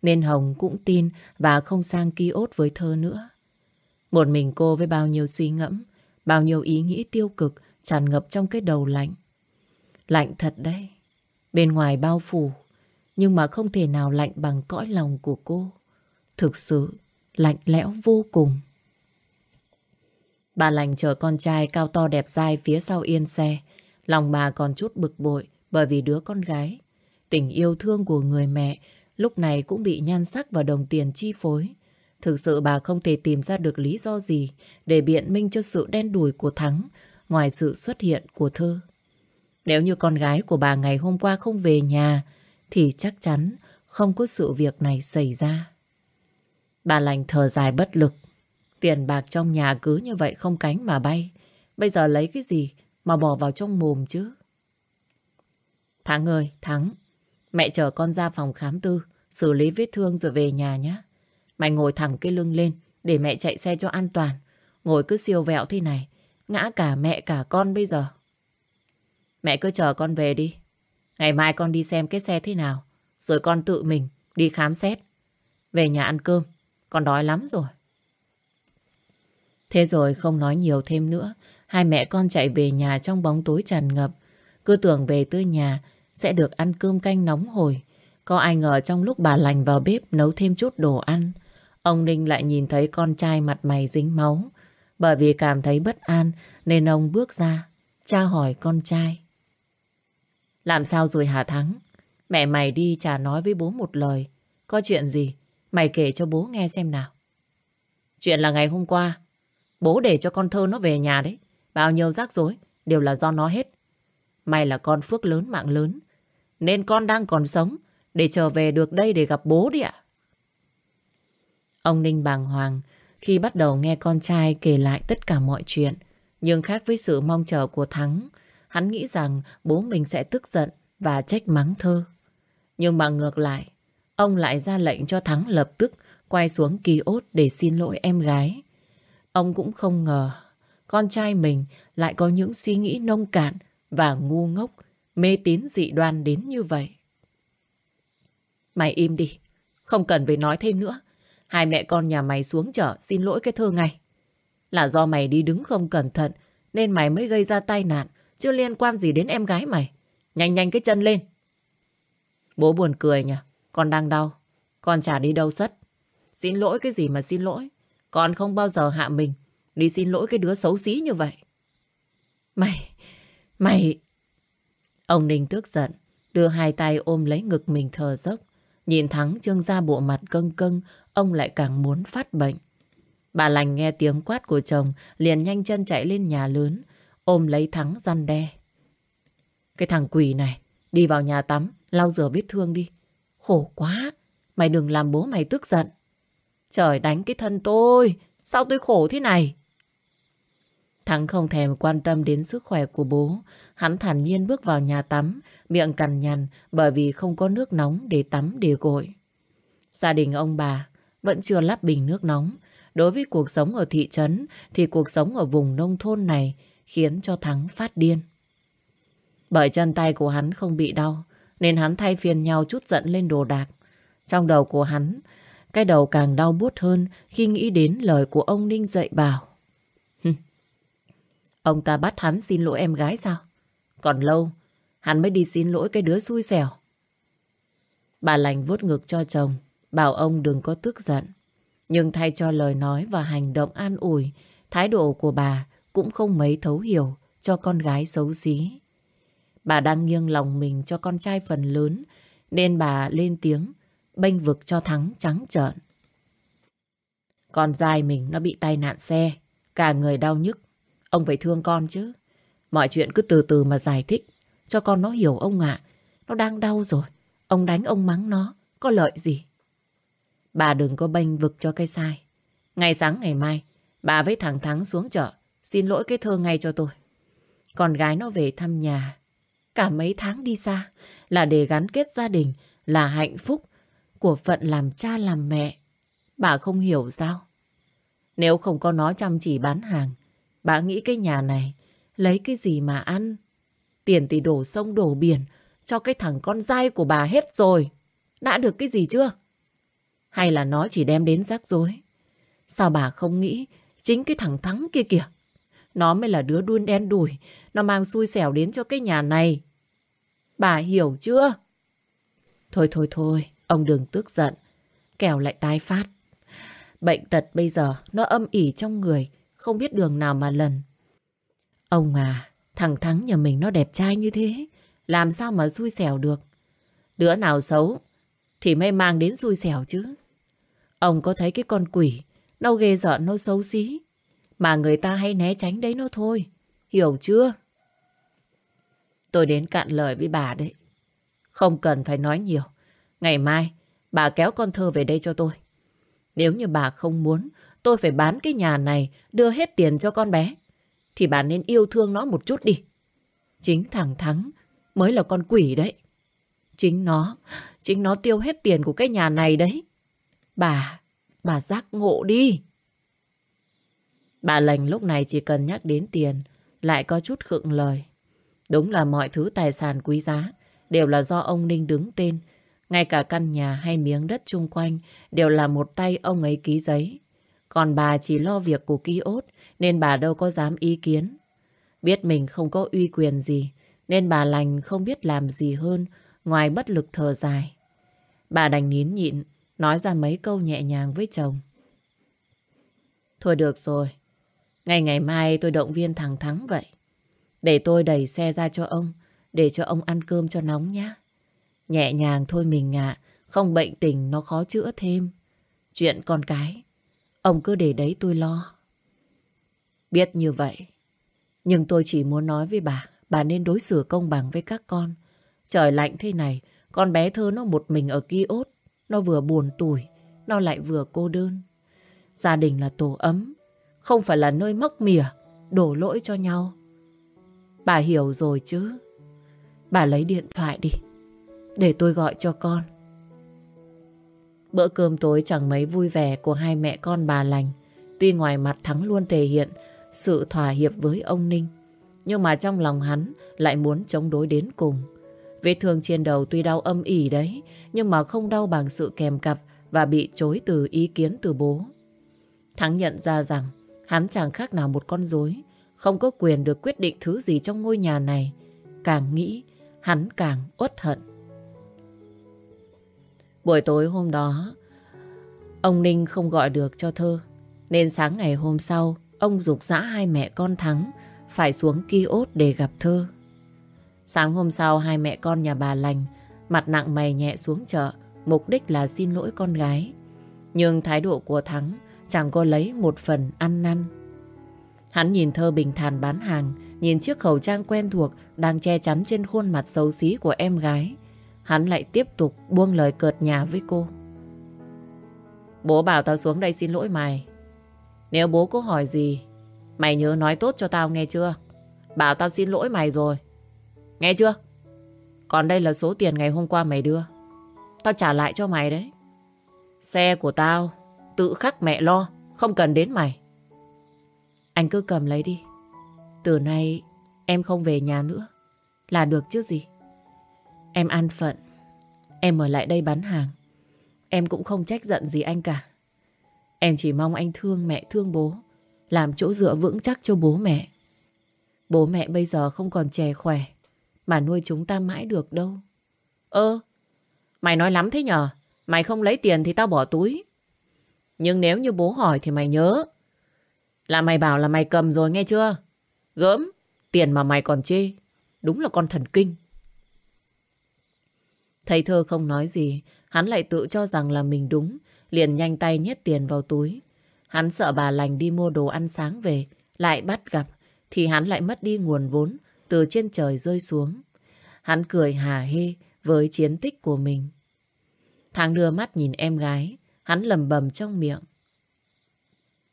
Nên Hồng cũng tin và không sang ký ốt với Thơ nữa. Một mình cô với bao nhiêu suy ngẫm, bao nhiêu ý nghĩ tiêu cực tràn ngập trong cái đầu lạnh. Lạnh thật đấy. Bên ngoài bao phủ, nhưng mà không thể nào lạnh bằng cõi lòng của cô. Thực sự lạnh lẽo vô cùng. Bà lành chờ con trai cao to đẹp dai phía sau yên xe. Lòng bà còn chút bực bội bởi vì đứa con gái. Tình yêu thương của người mẹ lúc này cũng bị nhan sắc và đồng tiền chi phối. Thực sự bà không thể tìm ra được lý do gì để biện minh cho sự đen đủi của Thắng ngoài sự xuất hiện của Thơ. Nếu như con gái của bà ngày hôm qua không về nhà, thì chắc chắn không có sự việc này xảy ra. Bà lành thở dài bất lực. Tiền bạc trong nhà cứ như vậy không cánh mà bay. Bây giờ lấy cái gì mà bỏ vào trong mồm chứ? Thắng ơi, Thắng. Mẹ chở con ra phòng khám tư, xử lý vết thương rồi về nhà nhé. Mày ngồi thẳng cái lưng lên để mẹ chạy xe cho an toàn. Ngồi cứ siêu vẹo thế này, ngã cả mẹ cả con bây giờ. Mẹ cứ chờ con về đi. Ngày mai con đi xem cái xe thế nào, rồi con tự mình đi khám xét. Về nhà ăn cơm, con đói lắm rồi. Thế rồi không nói nhiều thêm nữa, hai mẹ con chạy về nhà trong bóng tối tràn ngập. Cứ tưởng về tới nhà sẽ được ăn cơm canh nóng hổi. Có ai ngờ trong lúc bà lành vào bếp nấu thêm chút đồ ăn, ông Ninh lại nhìn thấy con trai mặt mày dính máu. Bởi vì cảm thấy bất an nên ông bước ra, tra hỏi con trai. Làm sao rồi Hà Thắng? Mẹ mày đi chả nói với bố một lời. Có chuyện gì? Mày kể cho bố nghe xem nào. Chuyện là ngày hôm qua, bố để cho con thơ nó về nhà đấy. Bao nhiêu rắc rối đều là do nó hết. Mày là con phước lớn mạng lớn. Nên con đang còn sống để trở về được đây để gặp bố đi ạ. Ông Ninh bàng hoàng khi bắt đầu nghe con trai kể lại tất cả mọi chuyện. Nhưng khác với sự mong chờ của Thắng, hắn nghĩ rằng bố mình sẽ tức giận và trách mắng thơ. Nhưng mà ngược lại, ông lại ra lệnh cho Thắng lập tức quay xuống kỳ ốt để xin lỗi em gái. Ông cũng không ngờ con trai mình lại có những suy nghĩ nông cạn và ngu ngốc, mê tín dị đoan đến như vậy. Mày im đi, không cần phải nói thêm nữa. Hai mẹ con nhà mày xuống chợ xin lỗi cái thơ ngay. Là do mày đi đứng không cẩn thận nên mày mới gây ra tai nạn, chưa liên quan gì đến em gái mày. Nhanh nhanh cái chân lên. Bố buồn cười nhỉ, con đang đau, con chả đi đâu sất. Xin lỗi cái gì mà xin lỗi, con không bao giờ hạ mình đi xin lỗi cái đứa xấu xí như vậy. Mày, mày... Ông Ninh tức giận, đưa hai tay ôm lấy ngực mình thở dốc. Nhìn Thắng trương ra bộ mặt cưng cưng, ông lại càng muốn phát bệnh. Bà lành nghe tiếng quát của chồng, liền nhanh chân chạy lên nhà lớn, ôm lấy Thắng răn đe. Cái thằng quỷ này, đi vào nhà tắm, lau rửa vết thương đi. Khổ quá, mày đừng làm bố mày tức giận. Trời đánh cái thân tôi, sao tôi khổ thế này? Thắng không thèm quan tâm đến sức khỏe của bố. Hắn thản nhiên bước vào nhà tắm, miệng cằn nhằn bởi vì không có nước nóng để tắm để gội. Gia đình ông bà vẫn chưa lắp bình nước nóng. Đối với cuộc sống ở thị trấn thì cuộc sống ở vùng nông thôn này khiến cho Thắng phát điên. Bởi chân tay của hắn không bị đau nên hắn thay phiền nhau chút giận lên đồ đạc. Trong đầu của hắn, cái đầu càng đau buốt hơn khi nghĩ đến lời của ông Ninh dạy bảo. ông ta bắt hắn xin lỗi em gái sao? Còn lâu, hắn mới đi xin lỗi cái đứa xui xẻo. Bà lành vuốt ngực cho chồng, bảo ông đừng có tức giận. Nhưng thay cho lời nói và hành động an ủi, thái độ của bà cũng không mấy thấu hiểu cho con gái xấu xí. Bà đang nghiêng lòng mình cho con trai phần lớn, nên bà lên tiếng, bênh vực cho Thắng trắng trợn. Con trai mình nó bị tai nạn xe, cả người đau nhức. Ông phải thương con chứ. Mọi chuyện cứ từ từ mà giải thích. cho con nó hiểu ông ạ. Nó đang đau rồi. Ông đánh ông mắng nó. Có lợi gì? Bà đừng có bênh vực cho cái sai. Ngày sáng ngày mai, bà với thằng Thắng xuống chợ. Xin lỗi cái thơ ngay cho tôi. Con gái nó về thăm nhà. Cả mấy tháng đi xa là để gắn kết gia đình, là hạnh phúc của phận làm cha làm mẹ. Bà không hiểu sao? Nếu không có nó chăm chỉ bán hàng, bà nghĩ cái nhà này lấy cái gì mà ăn? Tiền thì đổ sông đổ biển cho cái thằng con dai của bà hết rồi. Đã được cái gì chưa? Hay là nó chỉ đem đến rắc rối? Sao bà không nghĩ chính cái thằng Thắng kia kìa? Nó mới là đứa đuôn đen đủi. Nó mang xui xẻo đến cho cái nhà này. Bà hiểu chưa? Thôi thôi thôi, ông đừng tức giận. Kẻo lại tái phát. Bệnh tật bây giờ nó âm ỉ trong người, không biết đường nào mà lần. Ông à, thằng Thắng nhà mình nó đẹp trai như thế, làm sao mà xui xẻo được. Đứa nào xấu thì mới mang đến xui xẻo chứ. Ông có thấy cái con quỷ, nó ghê giận, nó xấu xí, mà người ta hay né tránh đấy nó thôi. Hiểu chưa? Tôi đến cạn lời với bà đấy. Không cần phải nói nhiều. Ngày mai, bà kéo con thơ về đây cho tôi. Nếu như bà không muốn tôi phải bán cái nhà này, đưa hết tiền cho con bé, thì bà nên yêu thương nó một chút đi. Chính thằng Thắng mới là con quỷ đấy. Chính nó, chính nó tiêu hết tiền của cái nhà này đấy. Bà, bà giác ngộ đi. Bà lành lúc này chỉ cần nhắc đến tiền, lại có chút khựng lời. Đúng là mọi thứ tài sản quý giá đều là do ông Ninh đứng tên. Ngay cả căn nhà hay miếng đất chung quanh đều là một tay ông ấy ký giấy. Còn bà chỉ lo việc của ký ốt nên bà đâu có dám ý kiến. Biết mình không có uy quyền gì nên bà lành không biết làm gì hơn ngoài bất lực thở dài. Bà đành nín nhịn nói ra mấy câu nhẹ nhàng với chồng. Thôi được rồi, ngày ngày mai tôi động viên thằng Thắng vậy. Để tôi đẩy xe ra cho ông, để cho ông ăn cơm cho nóng nhé. Nhẹ nhàng thôi mình ạ, không bệnh tình nó khó chữa thêm. Chuyện con cái, ông cứ để đấy tôi lo. Biết như vậy, nhưng tôi chỉ muốn nói với bà, bà nên đối xử công bằng với các con. Trời lạnh thế này, con bé thơ nó một mình ở kia ốt, nó vừa buồn tủi, nó lại vừa cô đơn. Gia đình là tổ ấm, không phải là nơi móc mỉa, đổ lỗi cho nhau. Bà hiểu rồi chứ. Bà lấy điện thoại đi, để tôi gọi cho con. Bữa cơm tối chẳng mấy vui vẻ của hai mẹ con bà lành. Tuy ngoài mặt Thắng luôn thể hiện sự thỏa hiệp với ông Ninh, nhưng mà trong lòng hắn lại muốn chống đối đến cùng. Vết thương trên đầu tuy đau âm ỉ đấy, nhưng mà không đau bằng sự kèm cặp và bị chối từ ý kiến từ bố. Thắng nhận ra rằng hắn chẳng khác nào một con rối, không có quyền được quyết định thứ gì trong ngôi nhà này. Càng nghĩ, hắn càng uất hận. Buổi tối hôm đó, ông Ninh không gọi được cho thơ. Nên sáng ngày hôm sau, ông dục dã hai mẹ con Thắng phải xuống kiosk để gặp thơ. Sáng hôm sau, hai mẹ con nhà bà lành, mặt nặng mày nhẹ xuống chợ, mục đích là xin lỗi con gái. Nhưng thái độ của Thắng chẳng có lấy một phần ăn năn. Hắn nhìn thơ bình thản bán hàng, nhìn chiếc khẩu trang quen thuộc đang che chắn trên khuôn mặt xấu xí của em gái. Hắn lại tiếp tục buông lời cợt nhà với cô. Bố bảo tao xuống đây xin lỗi mày. Nếu bố có hỏi gì, mày nhớ nói tốt cho tao nghe chưa? Bảo tao xin lỗi mày rồi. Nghe chưa? Còn đây là số tiền ngày hôm qua mày đưa. Tao trả lại cho mày đấy. Xe của tao, tự khắc mẹ lo, không cần đến mày. Anh cứ cầm lấy đi. Từ nay em không về nhà nữa. Là được chứ gì. Em an phận. Em ở lại đây bán hàng. Em cũng không trách giận gì anh cả. Em chỉ mong anh thương mẹ thương bố. Làm chỗ dựa vững chắc cho bố mẹ. Bố mẹ bây giờ không còn trẻ khỏe. Mà nuôi chúng ta mãi được đâu. Ơ, mày nói lắm thế nhờ. Mày không lấy tiền thì tao bỏ túi. Nhưng nếu như bố hỏi thì mày nhớ. Là mày bảo là mày cầm rồi nghe chưa? Gớm, tiền mà mày còn chê. Đúng là con thần kinh. Thầy thơ không nói gì, hắn lại tự cho rằng là mình đúng, liền nhanh tay nhét tiền vào túi. Hắn sợ bà lành đi mua đồ ăn sáng về, lại bắt gặp, thì hắn lại mất đi nguồn vốn từ trên trời rơi xuống. Hắn cười hà hê với chiến tích của mình. Thằng đưa mắt nhìn em gái, hắn lầm bầm trong miệng.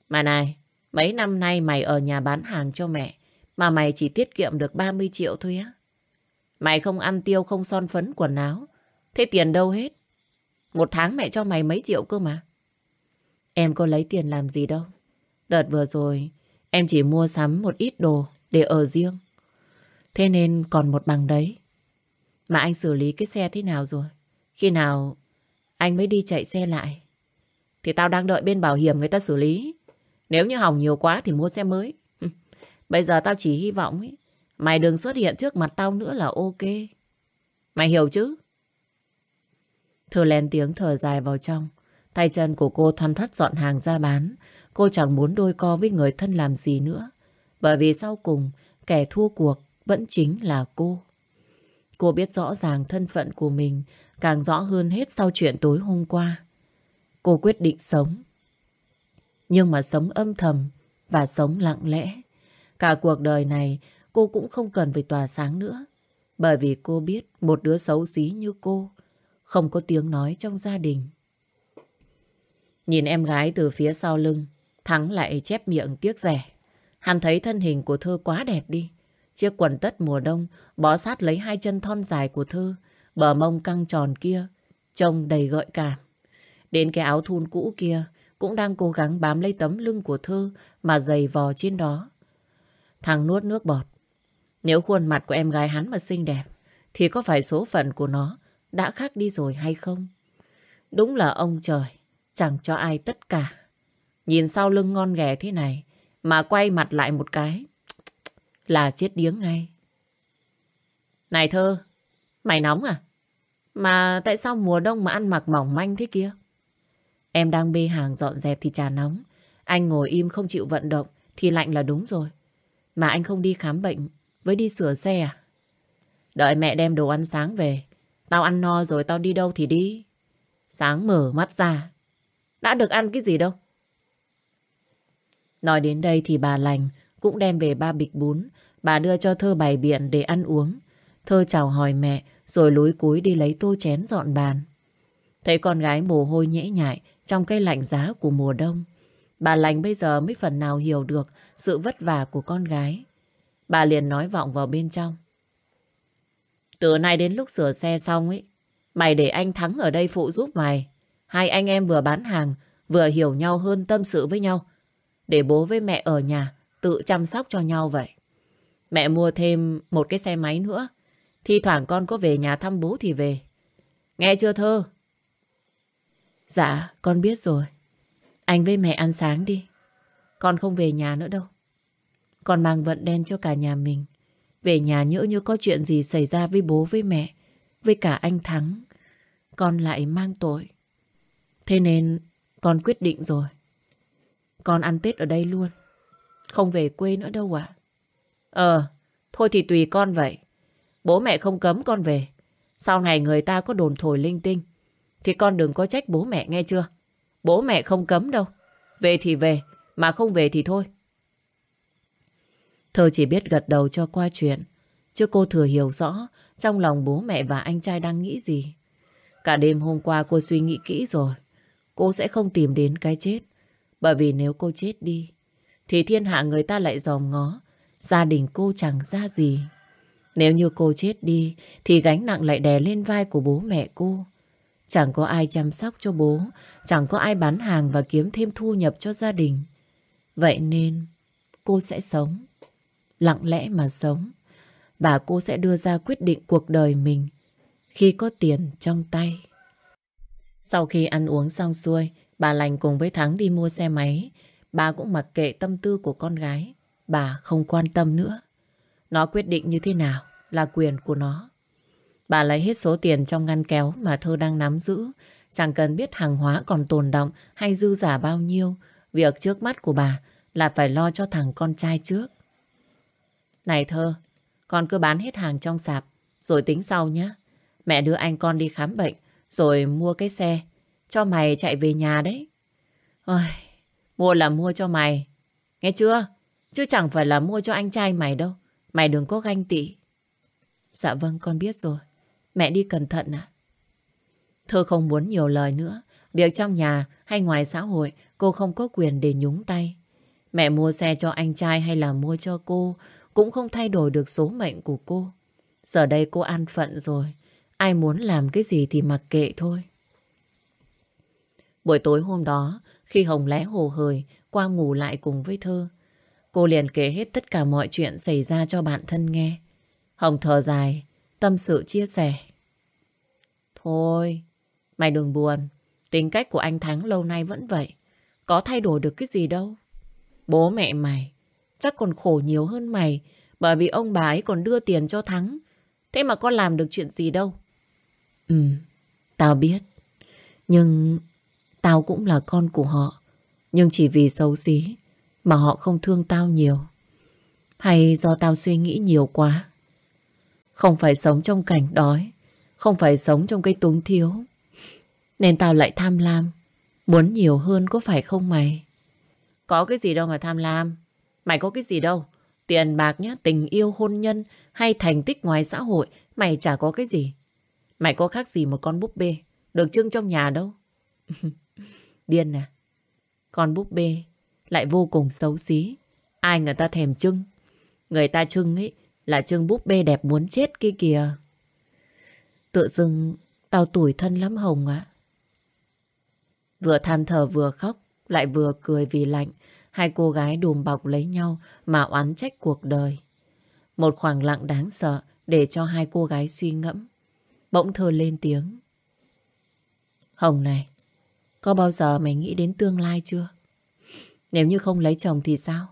Mà này, mấy năm nay mày ở nhà bán hàng cho mẹ, mà mày chỉ tiết kiệm được 30 triệu thôi á. Mày không ăn tiêu, không son phấn quần áo. Thế tiền đâu hết? Một tháng mẹ cho mày mấy triệu cơ mà. Em có lấy tiền làm gì đâu. Đợt vừa rồi, em chỉ mua sắm một ít đồ để ở riêng. Thế nên còn một bằng đấy. Mà anh xử lý cái xe thế nào rồi? Khi nào anh mới đi chạy xe lại? Thì tao đang đợi bên bảo hiểm người ta xử lý. Nếu như hỏng nhiều quá thì mua xe mới. Bây giờ tao chỉ hy vọng ấy, mày đừng xuất hiện trước mặt tao nữa là ok. Mày hiểu chứ? Thư len tiếng thở dài vào trong. Tay chân của cô thoăn thoắt dọn hàng ra bán. Cô chẳng muốn đôi co với người thân làm gì nữa. Bởi vì sau cùng, kẻ thua cuộc vẫn chính là cô. Cô biết rõ ràng thân phận của mình, càng rõ hơn hết sau chuyện tối hôm qua. Cô quyết định sống. Nhưng mà sống âm thầm và sống lặng lẽ. Cả cuộc đời này cô cũng không cần phải tỏa sáng nữa. Bởi vì cô biết một đứa xấu xí như cô không có tiếng nói trong gia đình. Nhìn em gái từ phía sau lưng, Thắng lại chép miệng tiếc rẻ. Hắn thấy thân hình của Thơ quá đẹp đi. Chiếc quần tất mùa đông bó sát lấy hai chân thon dài của Thơ, bờ mông căng tròn kia, trông đầy gợi cảm. Đến cái áo thun cũ kia cũng đang cố gắng bám lấy tấm lưng của Thơ mà dày vò trên đó. Thằng nuốt nước bọt. Nếu khuôn mặt của em gái hắn mà xinh đẹp, thì có phải số phận của nó đã khác đi rồi hay không? Đúng là ông trời, chẳng cho ai tất cả. Nhìn sau lưng ngon ghẻ thế này, mà quay mặt lại một cái, là chết điếng ngay. Này thơ, mày nóng à? Mà tại sao mùa đông mà ăn mặc mỏng manh thế kia? Em đang bê hàng dọn dẹp thì trà nóng. Anh ngồi im không chịu vận động thì lạnh là đúng rồi. Mà anh không đi khám bệnh với đi sửa xe à? Đợi mẹ đem đồ ăn sáng về. Tao ăn no rồi tao đi đâu thì đi. Sáng mở mắt ra. Đã được ăn cái gì đâu. Nói đến đây thì bà lành cũng đem về ba bịch bún. Bà đưa cho Thơ bày biện để ăn uống. Thơ chào hỏi mẹ rồi lối cúi đi lấy tô chén dọn bàn. Thấy con gái mồ hôi nhễ nhại trong cái lạnh giá của mùa đông. Bà lành bây giờ mới phần nào hiểu được sự vất vả của con gái. Bà liền nói vọng vào bên trong. Từ nay đến lúc sửa xe xong ấy, mày để anh Thắng ở đây phụ giúp mày. Hai anh em vừa bán hàng, vừa hiểu nhau hơn tâm sự với nhau. Để bố với mẹ ở nhà tự chăm sóc cho nhau vậy. Mẹ mua thêm một cái xe máy nữa. Thi thoảng con có về nhà thăm bố thì về. Nghe chưa thơ? Dạ, con biết rồi. Anh với mẹ ăn sáng đi. Con không về nhà nữa đâu. Con mang vận đen cho cả nhà mình. Về nhà nhỡ như có chuyện gì xảy ra với bố với mẹ, với cả anh Thắng, con lại mang tội. Thế nên con quyết định rồi. Con ăn Tết ở đây luôn. Không về quê nữa đâu ạ. Ờ, thôi thì tùy con vậy. Bố mẹ không cấm con về. Sau này người ta có đồn thổi linh tinh. Thì con đừng có trách bố mẹ nghe chưa? Bố mẹ không cấm đâu. Về thì về, mà không về thì thôi. Thơ chỉ biết gật đầu cho qua chuyện. Chứ cô thừa hiểu rõ trong lòng bố mẹ và anh trai đang nghĩ gì. Cả đêm hôm qua cô suy nghĩ kỹ rồi. Cô sẽ không tìm đến cái chết. Bởi vì nếu cô chết đi, thì thiên hạ người ta lại dòm ngó. Gia đình cô chẳng ra gì. Nếu như cô chết đi, thì gánh nặng lại đè lên vai của bố mẹ cô. Chẳng có ai chăm sóc cho bố, chẳng có ai bán hàng và kiếm thêm thu nhập cho gia đình. Vậy nên cô sẽ sống, lặng lẽ mà sống. Và cô sẽ đưa ra quyết định cuộc đời mình khi có tiền trong tay. Sau khi ăn uống xong xuôi, bà lành cùng với Thắng đi mua xe máy. Bà cũng mặc kệ tâm tư của con gái. Bà không quan tâm nữa. Nó quyết định như thế nào là quyền của nó. Bà lấy hết số tiền trong ngăn kéo mà Thơ đang nắm giữ. Chẳng cần biết hàng hóa còn tồn động hay dư giả bao nhiêu. Việc trước mắt của bà là phải lo cho thằng con trai trước. Này Thơ, con cứ bán hết hàng trong sạp rồi tính sau nhé. Mẹ đưa anh con đi khám bệnh rồi mua cái xe cho mày chạy về nhà đấy. Ôi, mua là mua cho mày. Nghe chưa? Chứ chẳng phải là mua cho anh trai mày đâu. Mày đừng có ganh tị. Dạ vâng con biết rồi. Mẹ đi cẩn thận ạ. Thơ không muốn nhiều lời nữa. Việc trong nhà hay ngoài xã hội cô không có quyền để nhúng tay. Mẹ mua xe cho anh trai hay là mua cho cô cũng không thay đổi được số mệnh của cô. Giờ đây cô an phận rồi. Ai muốn làm cái gì thì mặc kệ thôi. Buổi tối hôm đó, khi Hồng lẽ hồ hời qua ngủ lại cùng với Thơ, cô liền kể hết tất cả mọi chuyện xảy ra cho bạn thân nghe. Hồng thở dài, tâm sự chia sẻ. Thôi, mày đừng buồn. Tính cách của anh Thắng lâu nay vẫn vậy. Có thay đổi được cái gì đâu. Bố mẹ mày chắc còn khổ nhiều hơn mày bởi vì ông bà ấy còn đưa tiền cho Thắng. Thế mà con làm được chuyện gì đâu. Ừ, tao biết. Nhưng tao cũng là con của họ. Nhưng chỉ vì xấu xí mà họ không thương tao nhiều. Hay do tao suy nghĩ nhiều quá. Không phải sống trong cảnh đói. Không phải sống trong cái túng thiếu. Nên tao lại tham lam. Muốn nhiều hơn có phải không mày? Có cái gì đâu mà tham lam. Mày có cái gì đâu. Tiền bạc nhá, tình yêu, hôn nhân hay thành tích ngoài xã hội. Mày chả có cái gì. Mày có khác gì một con búp bê. Được trưng trong nhà đâu. Điên nè. Con búp bê lại vô cùng xấu xí. Ai người ta thèm trưng. Người ta trưng ấy là trương búp bê đẹp muốn chết kia kìa. Tự dưng tao tủi thân lắm Hồng ạ. Vừa than thở vừa khóc, lại vừa cười vì lạnh. Hai cô gái đùm bọc lấy nhau mà oán trách cuộc đời. Một khoảng lặng đáng sợ để cho hai cô gái suy ngẫm. Bỗng thơ lên tiếng. Hồng này, có bao giờ mày nghĩ đến tương lai chưa? Nếu như không lấy chồng thì sao?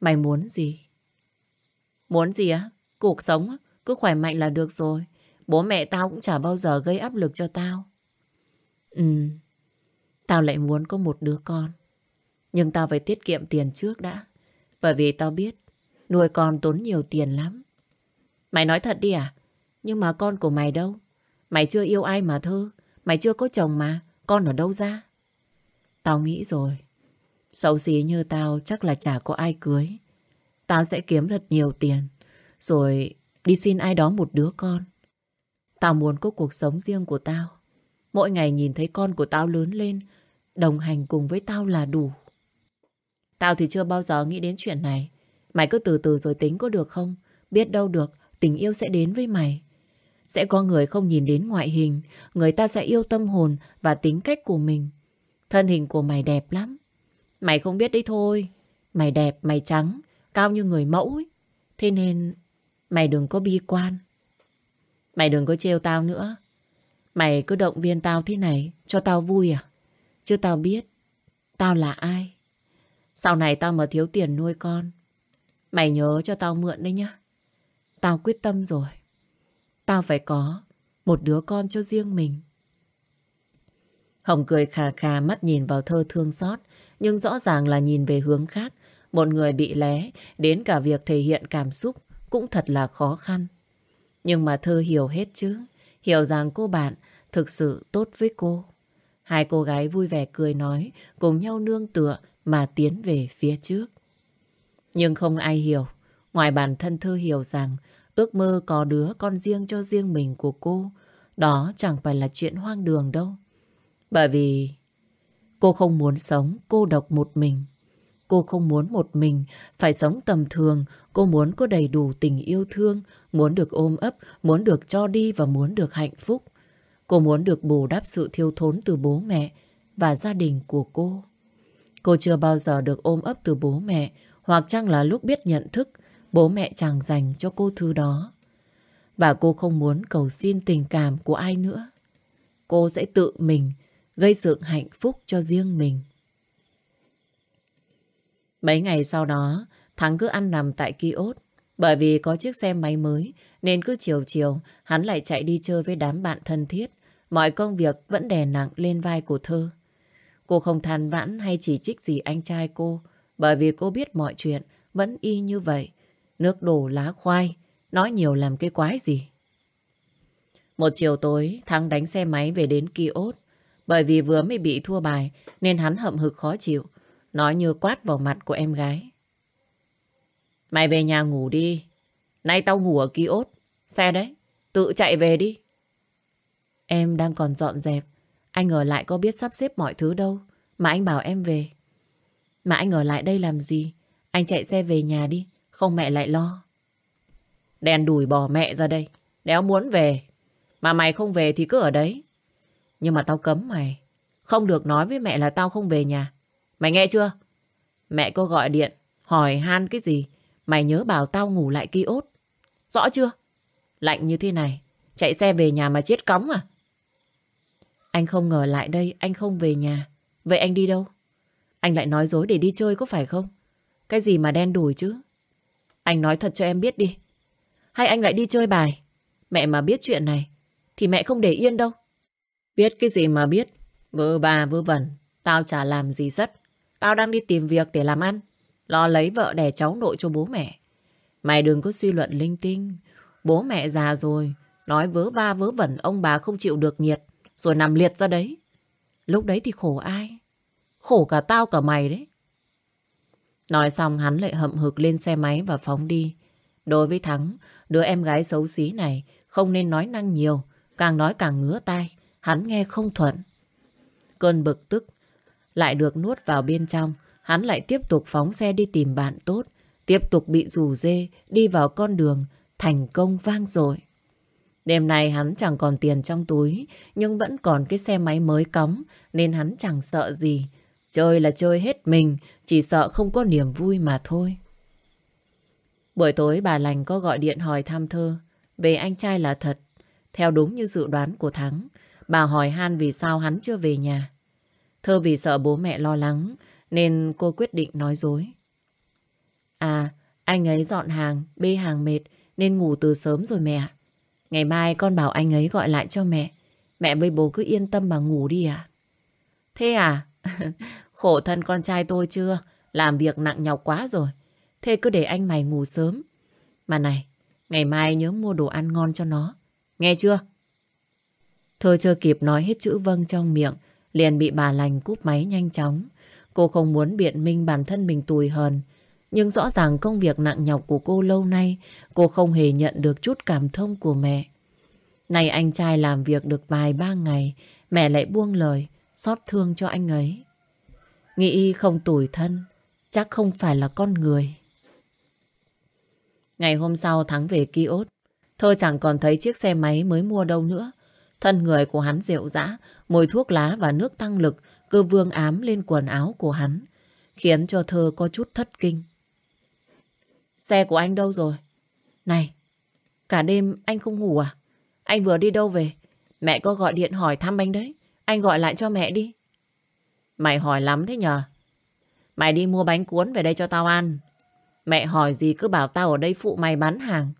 Mày muốn gì? Muốn gì á? Cuộc sống cứ khỏe mạnh là được rồi. Bố mẹ tao cũng chả bao giờ gây áp lực cho tao. Ừ, tao lại muốn có một đứa con. Nhưng tao phải tiết kiệm tiền trước đã. Bởi vì tao biết nuôi con tốn nhiều tiền lắm. Mày nói thật đi à? Nhưng mà con của mày đâu? Mày chưa yêu ai mà thơ. Mày chưa có chồng mà. Con ở đâu ra? Tao nghĩ rồi. Xấu xí như tao chắc là chả có ai cưới. Tao sẽ kiếm thật nhiều tiền. Rồi đi xin ai đó một đứa con. Tao muốn có cuộc sống riêng của tao. Mỗi ngày nhìn thấy con của tao lớn lên, đồng hành cùng với tao là đủ. Tao thì chưa bao giờ nghĩ đến chuyện này. Mày cứ từ từ rồi tính có được không? Biết đâu được, tình yêu sẽ đến với mày. Sẽ có người không nhìn đến ngoại hình, người ta sẽ yêu tâm hồn và tính cách của mình. Thân hình của mày đẹp lắm. Mày không biết đấy thôi. Mày đẹp, mày trắng, cao như người mẫu ấy. Thế nên mày đừng có bi quan. Mày đừng có trêu tao nữa. Mày cứ động viên tao thế này cho tao vui à? Chứ tao biết tao là ai. Sau này tao mà thiếu tiền nuôi con. Mày nhớ cho tao mượn đấy nhá. Tao quyết tâm rồi. Tao phải có một đứa con cho riêng mình. Hồng cười khà khà mắt nhìn vào thơ thương xót, nhưng rõ ràng là nhìn về hướng khác. Một người bị lé, đến cả việc thể hiện cảm xúc cũng thật là khó khăn. Nhưng mà thơ hiểu hết chứ, hiểu rằng cô bạn thực sự tốt với cô. Hai cô gái vui vẻ cười nói, cùng nhau nương tựa mà tiến về phía trước. Nhưng không ai hiểu, ngoài bản thân thơ hiểu rằng Ước mơ có đứa con riêng cho riêng mình của cô, đó chẳng phải là chuyện hoang đường đâu. Bởi vì cô không muốn sống cô độc một mình. Cô không muốn một mình phải sống tầm thường, cô muốn có đầy đủ tình yêu thương, muốn được ôm ấp, muốn được cho đi và muốn được hạnh phúc. Cô muốn được bù đắp sự thiêu thốn từ bố mẹ và gia đình của cô. Cô chưa bao giờ được ôm ấp từ bố mẹ, hoặc chăng là lúc biết nhận thức Bố mẹ chẳng dành cho cô thứ đó. Và cô không muốn cầu xin tình cảm của ai nữa. Cô sẽ tự mình gây dựng hạnh phúc cho riêng mình. Mấy ngày sau đó, Thắng cứ ăn nằm tại kiosk. Bởi vì có chiếc xe máy mới, nên cứ chiều chiều, hắn lại chạy đi chơi với đám bạn thân thiết. Mọi công việc vẫn đè nặng lên vai của Thơ. Cô không than vãn hay chỉ trích gì anh trai cô, bởi vì cô biết mọi chuyện vẫn y như vậy. Nước đổ lá khoai, nói nhiều làm cái quái gì. Một chiều tối, Thắng đánh xe máy về đến kiosk. Bởi vì vừa mới bị thua bài, nên hắn hậm hực khó chịu. Nói như quát vào mặt của em gái. Mày về nhà ngủ đi. Nay tao ngủ ở kiosk. Xe đấy, tự chạy về đi. Em đang còn dọn dẹp. Anh ở lại có biết sắp xếp mọi thứ đâu. Mà anh bảo em về. Mà anh ở lại đây làm gì? Anh chạy xe về nhà đi. Không mẹ lại lo. Đèn đùi bỏ mẹ ra đây. Nếu muốn về. Mà mày không về thì cứ ở đấy. Nhưng mà tao cấm mày. Không được nói với mẹ là tao không về nhà. Mày nghe chưa? Mẹ cô gọi điện. Hỏi han cái gì. Mày nhớ bảo tao ngủ lại ký ốt. Rõ chưa? Lạnh như thế này. Chạy xe về nhà mà chết cóng à? Anh không ngờ lại đây, anh không về nhà. Vậy anh đi đâu? Anh lại nói dối để đi chơi có phải không? Cái gì mà đen đủi chứ? Anh nói thật cho em biết đi. Hay anh lại đi chơi bài? Mẹ mà biết chuyện này, thì mẹ không để yên đâu. Biết cái gì mà biết. Vơ bà vơ vẩn. Tao chả làm gì rất. Tao đang đi tìm việc để làm ăn. Lo lấy vợ đẻ cháu nội cho bố mẹ. Mày đừng có suy luận linh tinh. Bố mẹ già rồi. Nói vớ va vớ vẩn ông bà không chịu được nhiệt. Rồi nằm liệt ra đấy. Lúc đấy thì khổ ai? Khổ cả tao cả mày đấy. Nói xong hắn lại hậm hực lên xe máy và phóng đi. Đối với Thắng, đứa em gái xấu xí này không nên nói năng nhiều. Càng nói càng ngứa tai. Hắn nghe không thuận. Cơn bực tức lại được nuốt vào bên trong. Hắn lại tiếp tục phóng xe đi tìm bạn tốt. Tiếp tục bị rủ dê đi vào con đường thành công vang dội. Đêm nay hắn chẳng còn tiền trong túi, nhưng vẫn còn cái xe máy mới cắm, nên hắn chẳng sợ gì. Chơi là chơi hết mình, chỉ sợ không có niềm vui mà thôi. Buổi tối bà lành có gọi điện hỏi thăm Thơ về anh trai là thật. Theo đúng như dự đoán của Thắng, bà hỏi Han vì sao hắn chưa về nhà. Thơ vì sợ bố mẹ lo lắng, nên cô quyết định nói dối. À, anh ấy dọn hàng, bê hàng mệt, nên ngủ từ sớm rồi mẹ. Ngày mai con bảo anh ấy gọi lại cho mẹ. Mẹ với bố cứ yên tâm mà ngủ đi à? Thế à? Khổ thân con trai tôi chưa? Làm việc nặng nhọc quá rồi. Thế cứ để anh mày ngủ sớm. Mà này, ngày mai nhớ mua đồ ăn ngon cho nó. Nghe chưa? Thơ chưa kịp nói hết chữ vâng trong miệng, liền bị bà lành cúp máy nhanh chóng. Cô không muốn biện minh bản thân mình tủi hờn, nhưng rõ ràng công việc nặng nhọc của cô lâu nay, cô không hề nhận được chút cảm thông của mẹ. Này anh trai làm việc được vài ba ngày, mẹ lại buông lời, xót thương cho anh ấy. Nghĩ không tủi thân, chắc không phải là con người. Ngày hôm sau Thắng về ký ốt, Thơ chẳng còn thấy chiếc xe máy mới mua đâu nữa. Thân người của hắn rượu dã, mùi thuốc lá và nước tăng lực cứ vương ám lên quần áo của hắn, khiến cho Thơ có chút thất kinh. Xe của anh đâu rồi? Này, cả đêm anh không ngủ à? Anh vừa đi đâu về? Mẹ có gọi điện hỏi thăm anh đấy. Anh gọi lại cho mẹ đi. Mày hỏi lắm thế nhờ? Mày đi mua bánh cuốn về đây cho tao ăn. Mẹ hỏi gì cứ bảo tao ở đây phụ mày bán hàng.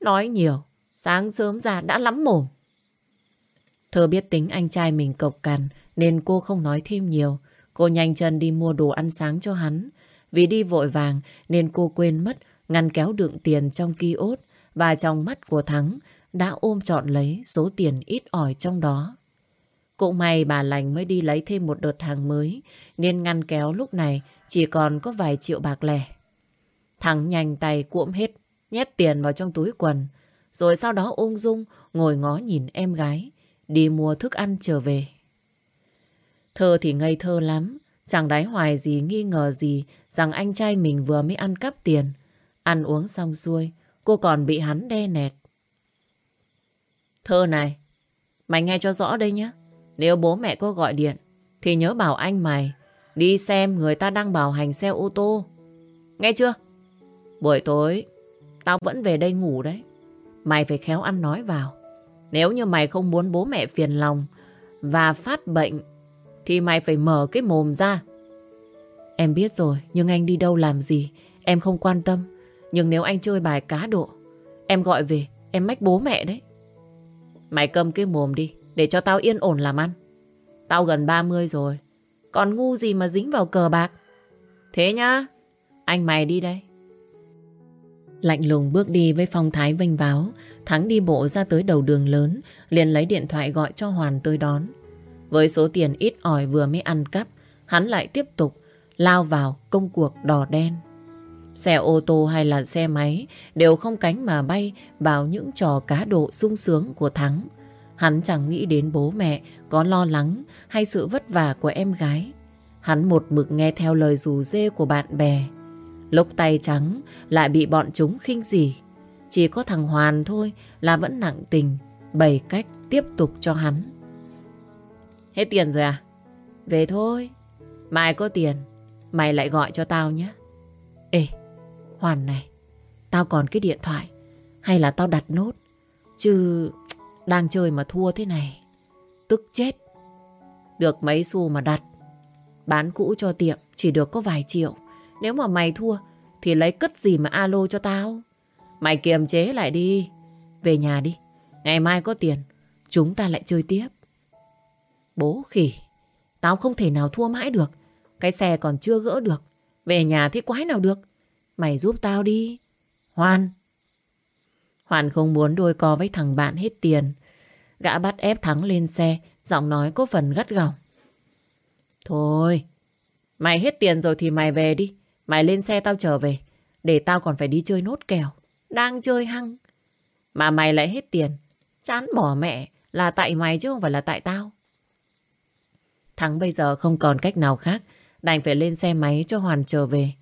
Nói nhiều, sáng sớm ra đã lắm mồm. Thơ biết tính anh trai mình cộc cằn nên cô không nói thêm nhiều. Cô nhanh chân đi mua đồ ăn sáng cho hắn. Vì đi vội vàng nên cô quên mất ngăn kéo đựng tiền trong kiosk ốt và trong mắt của Thắng đã ôm trọn lấy số tiền ít ỏi trong đó. Cũng may bà lành mới đi lấy thêm một đợt hàng mới nên ngăn kéo lúc này chỉ còn có vài triệu bạc lẻ. Thắng nhanh tay cuộm hết, nhét tiền vào trong túi quần rồi sau đó ung dung ngồi ngó nhìn em gái đi mua thức ăn trở về. Thơ thì ngây thơ lắm Chẳng đáy hoài gì nghi ngờ gì rằng anh trai mình vừa mới ăn cắp tiền. Ăn uống xong xuôi, cô còn bị hắn đe nẹt. Thơ này, mày nghe cho rõ đây nhé. Nếu bố mẹ cô gọi điện, thì nhớ bảo anh mày đi xem người ta đang bảo hành xe ô tô. Nghe chưa? Buổi tối, tao vẫn về đây ngủ đấy. Mày phải khéo ăn nói vào. Nếu như mày không muốn bố mẹ phiền lòng và phát bệnh thì mày phải mở cái mồm ra. Em biết rồi, nhưng anh đi đâu làm gì, em không quan tâm. Nhưng nếu anh chơi bài cá độ, em gọi về, em mách bố mẹ đấy. Mày cầm cái mồm đi, để cho tao yên ổn làm ăn. Tao gần 30 rồi, còn ngu gì mà dính vào cờ bạc. Thế nhá, anh mày đi đây. Lạnh lùng bước đi với phong thái vinh váo, Thắng đi bộ ra tới đầu đường lớn, liền lấy điện thoại gọi cho Hoàn tới đón. Với số tiền ít ỏi vừa mới ăn cắp, hắn lại tiếp tục lao vào công cuộc đỏ đen. Xe ô tô hay là xe máy đều không cánh mà bay vào những trò cá độ sung sướng của Thắng. Hắn chẳng nghĩ đến bố mẹ có lo lắng hay sự vất vả của em gái. Hắn một mực nghe theo lời rủ dê của bạn bè. Lúc tay trắng lại bị bọn chúng khinh gì. Chỉ có thằng Hoàn thôi là vẫn nặng tình, bày cách tiếp tục cho hắn. Hết tiền rồi à? Về thôi. Mai có tiền, mày lại gọi cho tao nhé. Ê, Hoàn này, tao còn cái điện thoại. Hay là tao đặt nốt? Chứ đang chơi mà thua thế này. Tức chết. Được mấy xu mà đặt. Bán cũ cho tiệm chỉ được có vài triệu. Nếu mà mày thua thì lấy cất gì mà alo cho tao. Mày kiềm chế lại đi. Về nhà đi. Ngày mai có tiền. Chúng ta lại chơi tiếp. Bố khỉ. Tao không thể nào thua mãi được. Cái xe còn chưa gỡ được. Về nhà thì quái nào được. Mày giúp tao đi. Hoan. Hoàn không muốn đôi co với thằng bạn hết tiền. Gã bắt ép Thắng lên xe, giọng nói có phần gắt gỏng. Thôi, mày hết tiền rồi thì mày về đi. Mày lên xe tao trở về, để tao còn phải đi chơi nốt kèo. Đang chơi hăng. Mà mày lại hết tiền. Chán bỏ mẹ là tại mày chứ không phải là tại tao. Thắng bây giờ không còn cách nào khác, đành phải lên xe máy cho Hoàn trở về.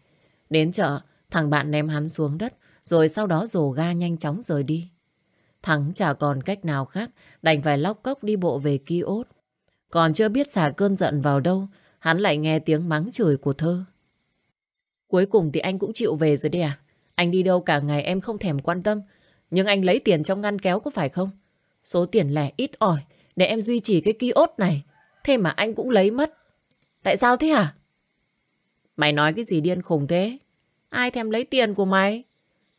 Đến chợ, thằng bạn ném hắn xuống đất, rồi sau đó rồ ga nhanh chóng rời đi. Thắng chả còn cách nào khác, đành phải lóc cốc đi bộ về ký ốt. Còn chưa biết xả cơn giận vào đâu, hắn lại nghe tiếng mắng chửi của thơ. Cuối cùng thì anh cũng chịu về rồi đấy à? Anh đi đâu cả ngày em không thèm quan tâm, nhưng anh lấy tiền trong ngăn kéo có phải không? Số tiền lẻ ít ỏi để em duy trì cái ký ốt này, thế mà anh cũng lấy mất. Tại sao thế hả? Mày nói cái gì điên khùng thế? Ai thèm lấy tiền của mày?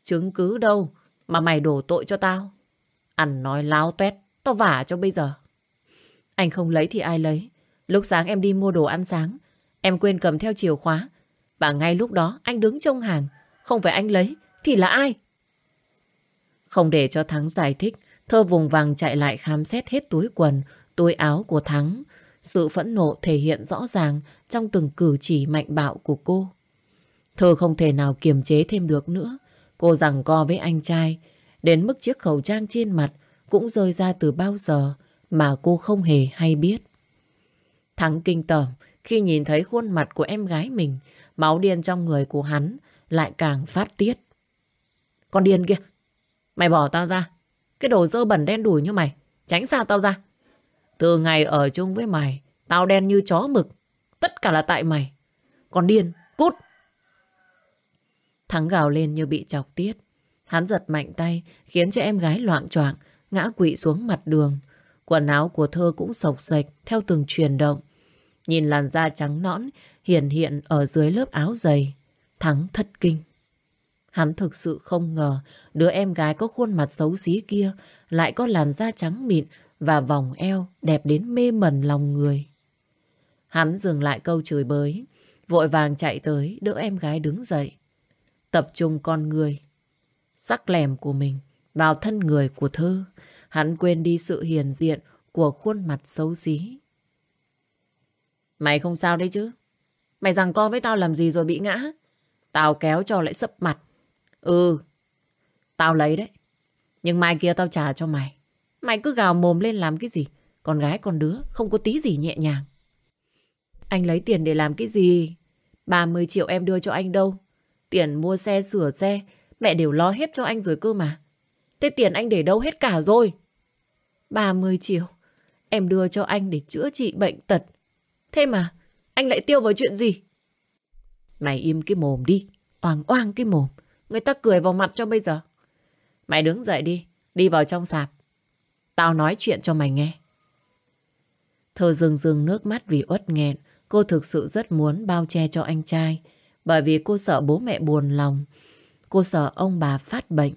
Chứng cứ đâu mà mày đổ tội cho tao? Ăn nói láo tuét, tao vả cho bây giờ. Anh không lấy thì ai lấy? Lúc sáng em đi mua đồ ăn sáng, em quên cầm theo chìa khóa. Và ngay lúc đó anh đứng trong hàng, không phải anh lấy, thì là ai? Không để cho Thắng giải thích, Thơ vùng vàng chạy lại khám xét hết túi quần, túi áo của Thắng. Sự phẫn nộ thể hiện rõ ràng trong từng cử chỉ mạnh bạo của cô. Thơ không thể nào kiềm chế thêm được nữa. Cô rằng co với anh trai, đến mức chiếc khẩu trang trên mặt cũng rơi ra từ bao giờ mà cô không hề hay biết. Thắng kinh tởm khi nhìn thấy khuôn mặt của em gái mình, máu điên trong người của hắn lại càng phát tiết. Con điên kia, mày bỏ tao ra. Cái đồ dơ bẩn đen đủi như mày, tránh xa tao ra. Từ ngày ở chung với mày, tao đen như chó mực. Tất cả là tại mày. Con điên, cút. Thắng gào lên như bị chọc tiết. Hắn giật mạnh tay, khiến cho em gái loạn choạng ngã quỵ xuống mặt đường. Quần áo của thơ cũng sộc sạch theo từng chuyển động. Nhìn làn da trắng nõn hiển hiện ở dưới lớp áo dày. Thắng thất kinh. Hắn thực sự không ngờ đứa em gái có khuôn mặt xấu xí kia lại có làn da trắng mịn và vòng eo đẹp đến mê mẩn lòng người. Hắn dừng lại câu chửi bới, vội vàng chạy tới đỡ em gái đứng dậy. Tập trung con người, sắc lẻm của mình vào thân người của thơ. Hắn quên đi sự hiền diện của khuôn mặt xấu xí. Mày không sao đấy chứ? Mày rằng co với tao làm gì rồi bị ngã? Tao kéo cho lại sấp mặt. Ừ, tao lấy đấy. Nhưng mai kia tao trả cho mày. Mày cứ gào mồm lên làm cái gì? Con gái con đứa, không có tí gì nhẹ nhàng. Anh lấy tiền để làm cái gì? 30 triệu em đưa cho anh đâu? Tiền mua xe, sửa xe, mẹ đều lo hết cho anh rồi cơ mà. Thế tiền anh để đâu hết cả rồi? 30 triệu, em đưa cho anh để chữa trị bệnh tật. Thế mà, anh lại tiêu vào chuyện gì? Mày im cái mồm đi, oang oang cái mồm. Người ta cười vào mặt cho bây giờ. Mày đứng dậy đi, đi vào trong sạp. Tao nói chuyện cho mày nghe. Thơ rừng rừng nước mắt vì uất nghẹn. Cô thực sự rất muốn bao che cho anh trai. Bởi vì cô sợ bố mẹ buồn lòng. Cô sợ ông bà phát bệnh.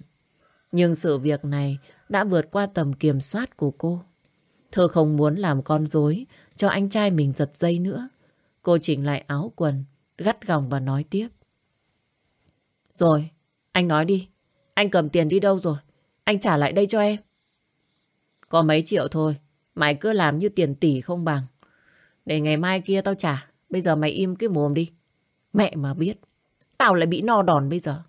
Nhưng sự việc này đã vượt qua tầm kiểm soát của cô. Thơ không muốn làm con dối cho anh trai mình giật dây nữa. Cô chỉnh lại áo quần, gắt gỏng và nói tiếp. Rồi, anh nói đi. Anh cầm tiền đi đâu rồi? Anh trả lại đây cho em. Có mấy triệu thôi. Mày cứ làm như tiền tỷ không bằng. Để ngày mai kia tao trả. Bây giờ mày im cái mồm đi. Mẹ mà biết. Tao lại bị no đòn bây giờ.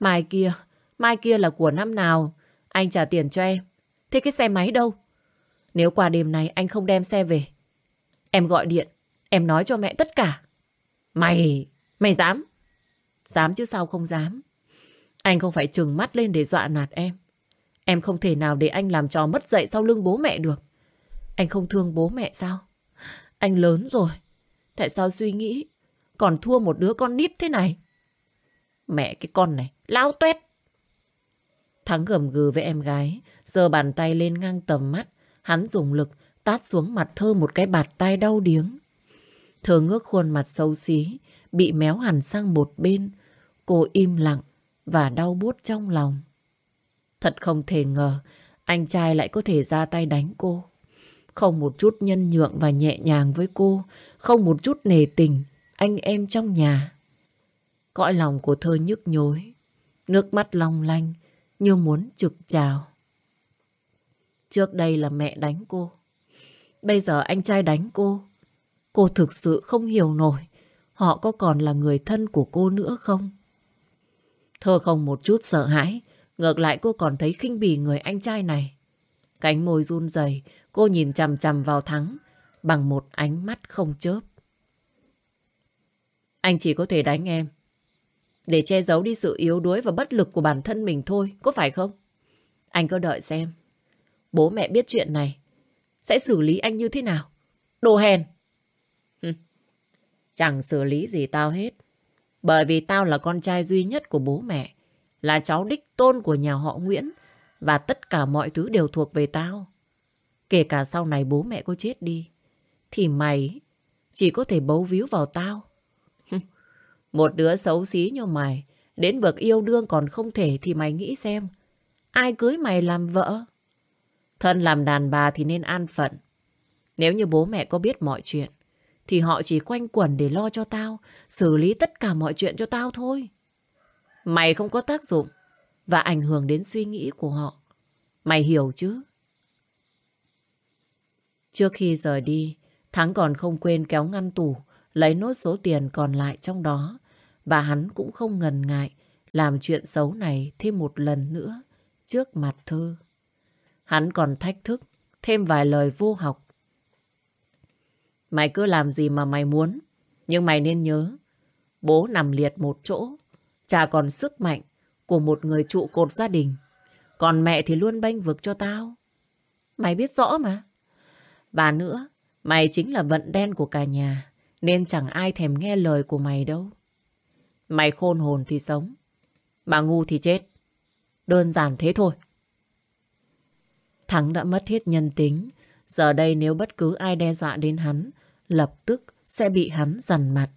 Mai kia, mai kia là của năm nào? Anh trả tiền cho em. Thế cái xe máy đâu? Nếu qua đêm này anh không đem xe về, em gọi điện, em nói cho mẹ tất cả. Mày, mày dám? Dám chứ sao không dám. Anh không phải trừng mắt lên để dọa nạt em. Em không thể nào để anh làm trò mất dậy sau lưng bố mẹ được. Anh không thương bố mẹ sao? Anh lớn rồi. Tại sao suy nghĩ còn thua một đứa con nít thế này? Mẹ cái con này, lao tuét. Thắng gầm gừ với em gái, giơ bàn tay lên ngang tầm mắt. Hắn dùng lực tát xuống mặt thơ một cái bạt tay đau điếng. Thơ ngước khuôn mặt xấu xí, bị méo hẳn sang một bên. Cô im lặng và đau buốt trong lòng. Thật không thể ngờ anh trai lại có thể ra tay đánh cô. Không một chút nhân nhượng và nhẹ nhàng với cô, không một chút nề tình, anh em trong nhà. Cõi lòng của thơ nhức nhối, nước mắt long lanh như muốn trực trào. Trước đây là mẹ đánh cô, bây giờ anh trai đánh cô. Cô thực sự không hiểu nổi họ có còn là người thân của cô nữa không? Thơ không một chút sợ hãi, ngược lại cô còn thấy khinh bỉ người anh trai này. Cánh môi run rẩy, cô nhìn chằm chằm vào Thắng bằng một ánh mắt không chớp. Anh chỉ có thể đánh em để che giấu đi sự yếu đuối và bất lực của bản thân mình thôi, có phải không? Anh cứ đợi xem. Bố mẹ biết chuyện này sẽ xử lý anh như thế nào? Đồ hèn! Chẳng xử lý gì tao hết. Bởi vì tao là con trai duy nhất của bố mẹ, là cháu đích tôn của nhà họ Nguyễn và tất cả mọi thứ đều thuộc về tao. Kể cả sau này bố mẹ có chết đi, thì mày chỉ có thể bấu víu vào tao. Một đứa xấu xí như mày, đến vực yêu đương còn không thể thì mày nghĩ xem, ai cưới mày làm vợ? Thân làm đàn bà thì nên an phận. Nếu như bố mẹ có biết mọi chuyện, thì họ chỉ quanh quẩn để lo cho tao, xử lý tất cả mọi chuyện cho tao thôi. Mày không có tác dụng và ảnh hưởng đến suy nghĩ của họ. Mày hiểu chứ? Trước khi rời đi, Thắng còn không quên kéo ngăn tủ, lấy nốt số tiền còn lại trong đó. Và hắn cũng không ngần ngại làm chuyện xấu này thêm một lần nữa trước mặt Thơ. Hắn còn thách thức, thêm vài lời vô học. Mày cứ làm gì mà mày muốn, nhưng mày nên nhớ, bố nằm liệt một chỗ, chả còn sức mạnh của một người trụ cột gia đình. Còn mẹ thì luôn bênh vực cho tao. Mày biết rõ mà. Và nữa, mày chính là vận đen của cả nhà, nên chẳng ai thèm nghe lời của mày đâu. Mày khôn hồn thì sống, mà ngu thì chết. Đơn giản thế thôi. Thắng đã mất hết nhân tính. Giờ đây nếu bất cứ ai đe dọa đến hắn, lập tức sẽ bị hắn dằn mặt.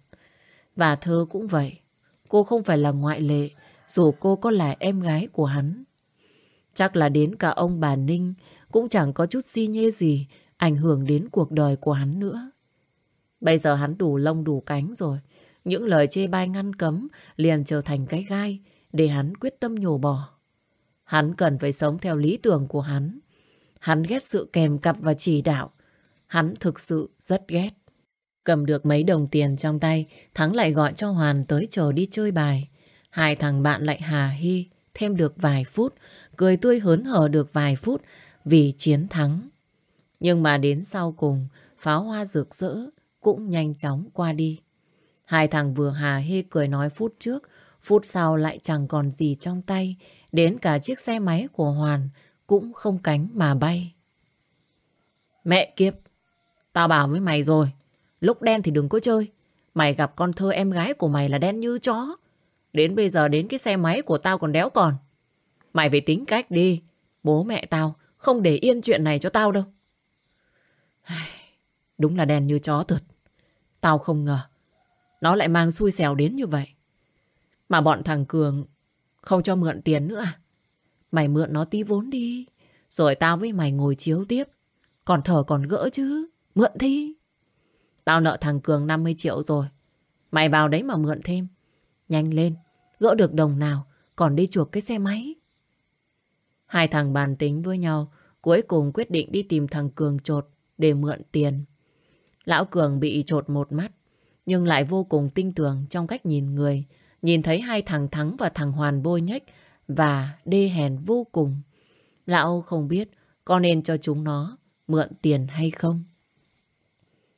Và thơ cũng vậy. Cô không phải là ngoại lệ, dù cô có là em gái của hắn. Chắc là đến cả ông bà Ninh cũng chẳng có chút si nhê gì ảnh hưởng đến cuộc đời của hắn nữa. Bây giờ hắn đủ lông đủ cánh rồi. Những lời chê bai ngăn cấm liền trở thành cái gai để hắn quyết tâm nhổ bỏ. Hắn cần phải sống theo lý tưởng của hắn. Hắn ghét sự kèm cặp và chỉ đạo. Hắn thực sự rất ghét. Cầm được mấy đồng tiền trong tay, Thắng lại gọi cho Hoàn tới chờ đi chơi bài. Hai thằng bạn lại hà hi, thêm được vài phút, cười tươi hớn hở được vài phút vì chiến thắng. Nhưng mà đến sau cùng, pháo hoa rực rỡ cũng nhanh chóng qua đi. Hai thằng vừa hà hê cười nói phút trước, phút sau lại chẳng còn gì trong tay, đến cả chiếc xe máy của Hoàn cũng không cánh mà bay. Mẹ kiếp, tao bảo với mày rồi, lúc đen thì đừng có chơi. Mày gặp con thơ em gái của mày là đen như chó. Đến bây giờ đến cái xe máy của tao còn đéo còn. Mày phải tính cách đi. Bố mẹ tao không để yên chuyện này cho tao đâu. Đúng là đen như chó thật. Tao không ngờ. Nó lại mang xui xẻo đến như vậy. Mà bọn thằng Cường không cho mượn tiền nữa à? Mày mượn nó tí vốn đi. Rồi tao với mày ngồi chiếu tiếp. Còn thở còn gỡ chứ. Mượn thi. Tao nợ thằng Cường 50 triệu rồi. Mày vào đấy mà mượn thêm. Nhanh lên. Gỡ được đồng nào. Còn đi chuộc cái xe máy. Hai thằng bàn tính với nhau. Cuối cùng quyết định đi tìm thằng Cường trột để mượn tiền. Lão Cường bị trột một mắt. Nhưng lại vô cùng tinh tường trong cách nhìn người. nhìn thấy hai thằng Thắng và thằng Hoàn bôi nhách và đê hèn vô cùng. Lão không biết có nên cho chúng nó mượn tiền hay không.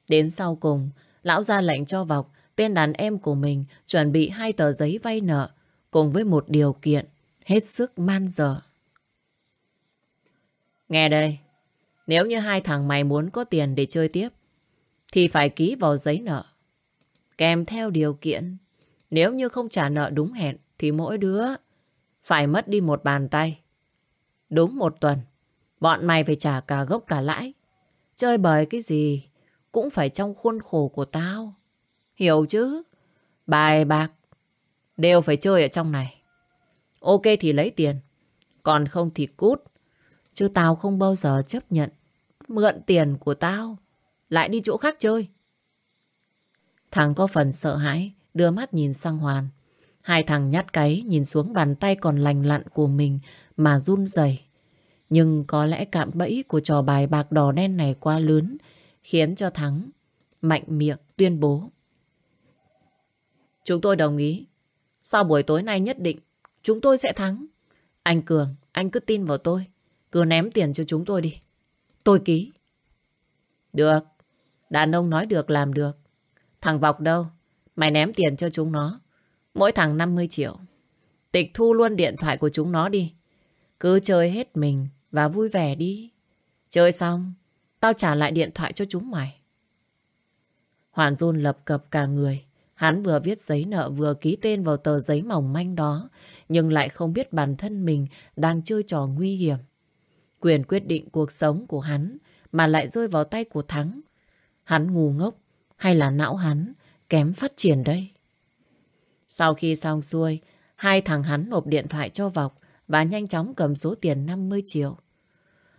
Đến sau cùng, lão ra lệnh cho Vọc tên đàn em của mình chuẩn bị hai tờ giấy vay nợ cùng với một điều kiện hết sức man dở. Nghe đây, nếu như hai thằng mày muốn có tiền để chơi tiếp thì phải ký vào giấy nợ. Kèm theo điều kiện, nếu như không trả nợ đúng hẹn thì mỗi đứa phải mất đi một bàn tay. Đúng một tuần, bọn mày phải trả cả gốc cả lãi. Chơi bời cái gì cũng phải trong khuôn khổ của tao. Hiểu chứ? Bài bạc đều phải chơi ở trong này. Ok thì lấy tiền, còn không thì cút. Chứ tao không bao giờ chấp nhận mượn tiền của tao lại đi chỗ khác chơi. Thằng có phần sợ hãi, đưa mắt nhìn sang Hoàn. Hai thằng nhát cái nhìn xuống bàn tay còn lành lặn của mình mà run rẩy. Nhưng có lẽ cạm bẫy của trò bài bạc đỏ đen này quá lớn, khiến cho Thắng mạnh miệng tuyên bố. Chúng tôi đồng ý. Sau buổi tối nay nhất định chúng tôi sẽ thắng. Anh Cường, anh cứ tin vào tôi. Cứ ném tiền cho chúng tôi đi. Tôi ký. Được. Đàn ông nói được làm được. Thằng Vọc đâu? Mày ném tiền cho chúng nó. Mỗi thằng 50 triệu. Tịch thu luôn điện thoại của chúng nó đi. Cứ chơi hết mình và vui vẻ đi. Chơi xong, tao trả lại điện thoại cho chúng mày. Hoàn run lập cập cả người. Hắn vừa viết giấy nợ vừa ký tên vào tờ giấy mỏng manh đó, nhưng lại không biết bản thân mình đang chơi trò nguy hiểm. Quyền quyết định cuộc sống của hắn mà lại rơi vào tay của Thắng. Hắn ngu ngốc hay là não hắn kém phát triển đây? Sau khi xong xuôi, hai thằng hắn nộp điện thoại cho Vọc và nhanh chóng cầm số tiền 50 triệu.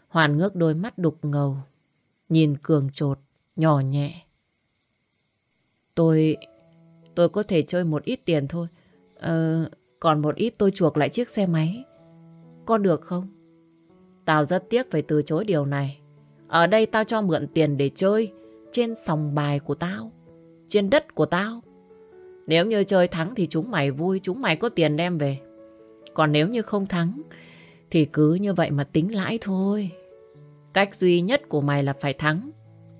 Hoàn ngước đôi mắt đục ngầu, nhìn cường trột, nhỏ nhẹ. Tôi... tôi có thể chơi một ít tiền thôi. Ờ, còn một ít tôi chuộc lại chiếc xe máy. Có được không? Tao rất tiếc phải từ chối điều này. Ở đây tao cho mượn tiền để chơi trên sòng bài của tao, trên đất của tao. Nếu như chơi thắng thì chúng mày vui, chúng mày có tiền đem về. Còn nếu như không thắng thì cứ như vậy mà tính lãi thôi. Cách duy nhất của mày là phải thắng.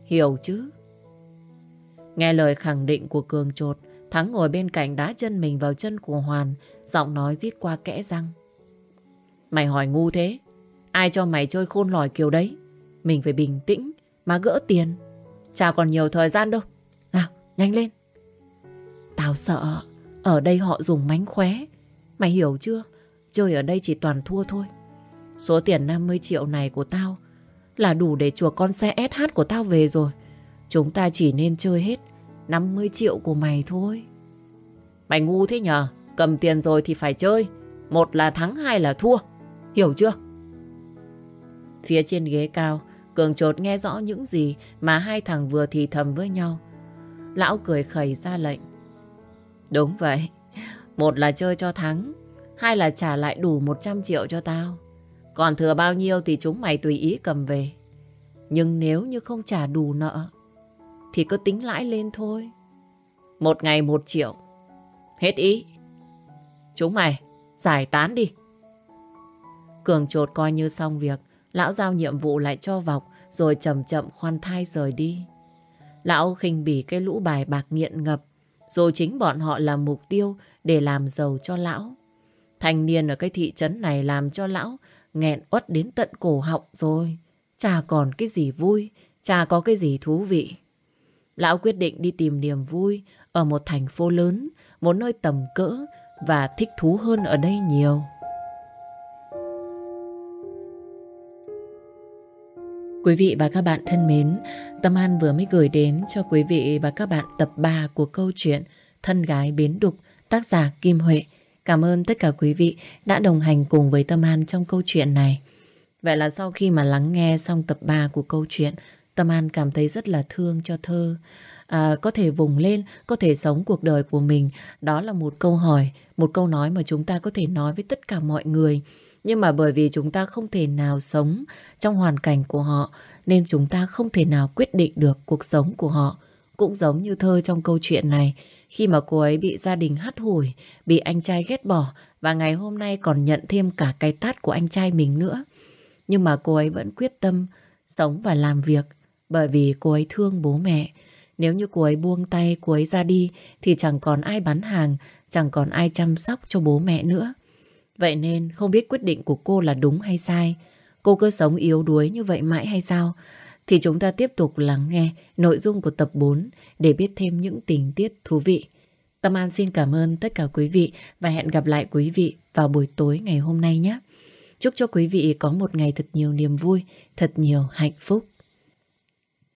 Hiểu chứ? Nghe lời khẳng định của Cường trột, Thắng ngồi bên cạnh đá chân mình vào chân của Hoàn, giọng nói rít qua kẽ răng. Mày hỏi ngu thế, ai cho mày chơi khôn lỏi kiểu đấy? Mình phải bình tĩnh mà gỡ tiền. Chả còn nhiều thời gian đâu. Nào, nhanh lên. Tao sợ, ở đây họ dùng mánh khóe. Mày hiểu chưa? Chơi ở đây chỉ toàn thua thôi. Số tiền 50 triệu này của tao là đủ để chuộc con xe SH của tao về rồi. Chúng ta chỉ nên chơi hết 50 triệu của mày thôi. Mày ngu thế nhờ? Cầm tiền rồi thì phải chơi. Một là thắng, hai là thua. Hiểu chưa? Phía trên ghế cao, Cường trột nghe rõ những gì mà hai thằng vừa thì thầm với nhau. Lão cười khẩy ra lệnh. Đúng vậy. Một là chơi cho thắng, hai là trả lại đủ 100 triệu cho tao. Còn thừa bao nhiêu thì chúng mày tùy ý cầm về. Nhưng nếu như không trả đủ nợ, thì cứ tính lãi lên thôi. Một ngày một triệu. Hết ý. Chúng mày, giải tán đi. Cường trột coi như xong việc, lão giao nhiệm vụ lại cho Vọc, rồi chậm chậm khoan thai rời đi. Lão khinh bỉ cái lũ bài bạc nghiện ngập, rồi chính bọn họ là mục tiêu để làm giàu cho lão. Thanh niên ở cái thị trấn này làm cho lão nghẹn uất đến tận cổ họng rồi. Chả còn cái gì vui, chả có cái gì thú vị. Lão quyết định đi tìm niềm vui ở một thành phố lớn, một nơi tầm cỡ và thích thú hơn ở đây nhiều. Quý vị và các bạn thân mến, Tâm An vừa mới gửi đến cho quý vị và các bạn tập 3 của câu chuyện Thân gái biến đục, tác giả Kim Huệ. Cảm ơn tất cả quý vị đã đồng hành cùng với Tâm An trong câu chuyện này. Vậy là sau khi mà lắng nghe xong tập 3 của câu chuyện, Tâm An cảm thấy rất là thương cho thơ. À, có thể vùng lên, có thể sống cuộc đời của mình. Đó là một câu hỏi, một câu nói mà chúng ta có thể nói với tất cả mọi người. Nhưng mà bởi vì chúng ta không thể nào sống trong hoàn cảnh của họ nên chúng ta không thể nào quyết định được cuộc sống của họ. Cũng giống như thơ trong câu chuyện này khi mà cô ấy bị gia đình hắt hủi, bị anh trai ghét bỏ và ngày hôm nay còn nhận thêm cả cái tát của anh trai mình nữa. Nhưng mà cô ấy vẫn quyết tâm sống và làm việc bởi vì cô ấy thương bố mẹ. Nếu như cô ấy buông tay, cô ấy ra đi thì chẳng còn ai bán hàng, chẳng còn ai chăm sóc cho bố mẹ nữa. Vậy nên không biết quyết định của cô là đúng hay sai. Cô cứ sống yếu đuối như vậy mãi hay sao? Thì chúng ta tiếp tục lắng nghe nội dung của tập 4 để biết thêm những tình tiết thú vị. Tâm An xin cảm ơn tất cả quý vị và hẹn gặp lại quý vị vào buổi tối ngày hôm nay nhé. Chúc cho quý vị có một ngày thật nhiều niềm vui, thật nhiều hạnh phúc.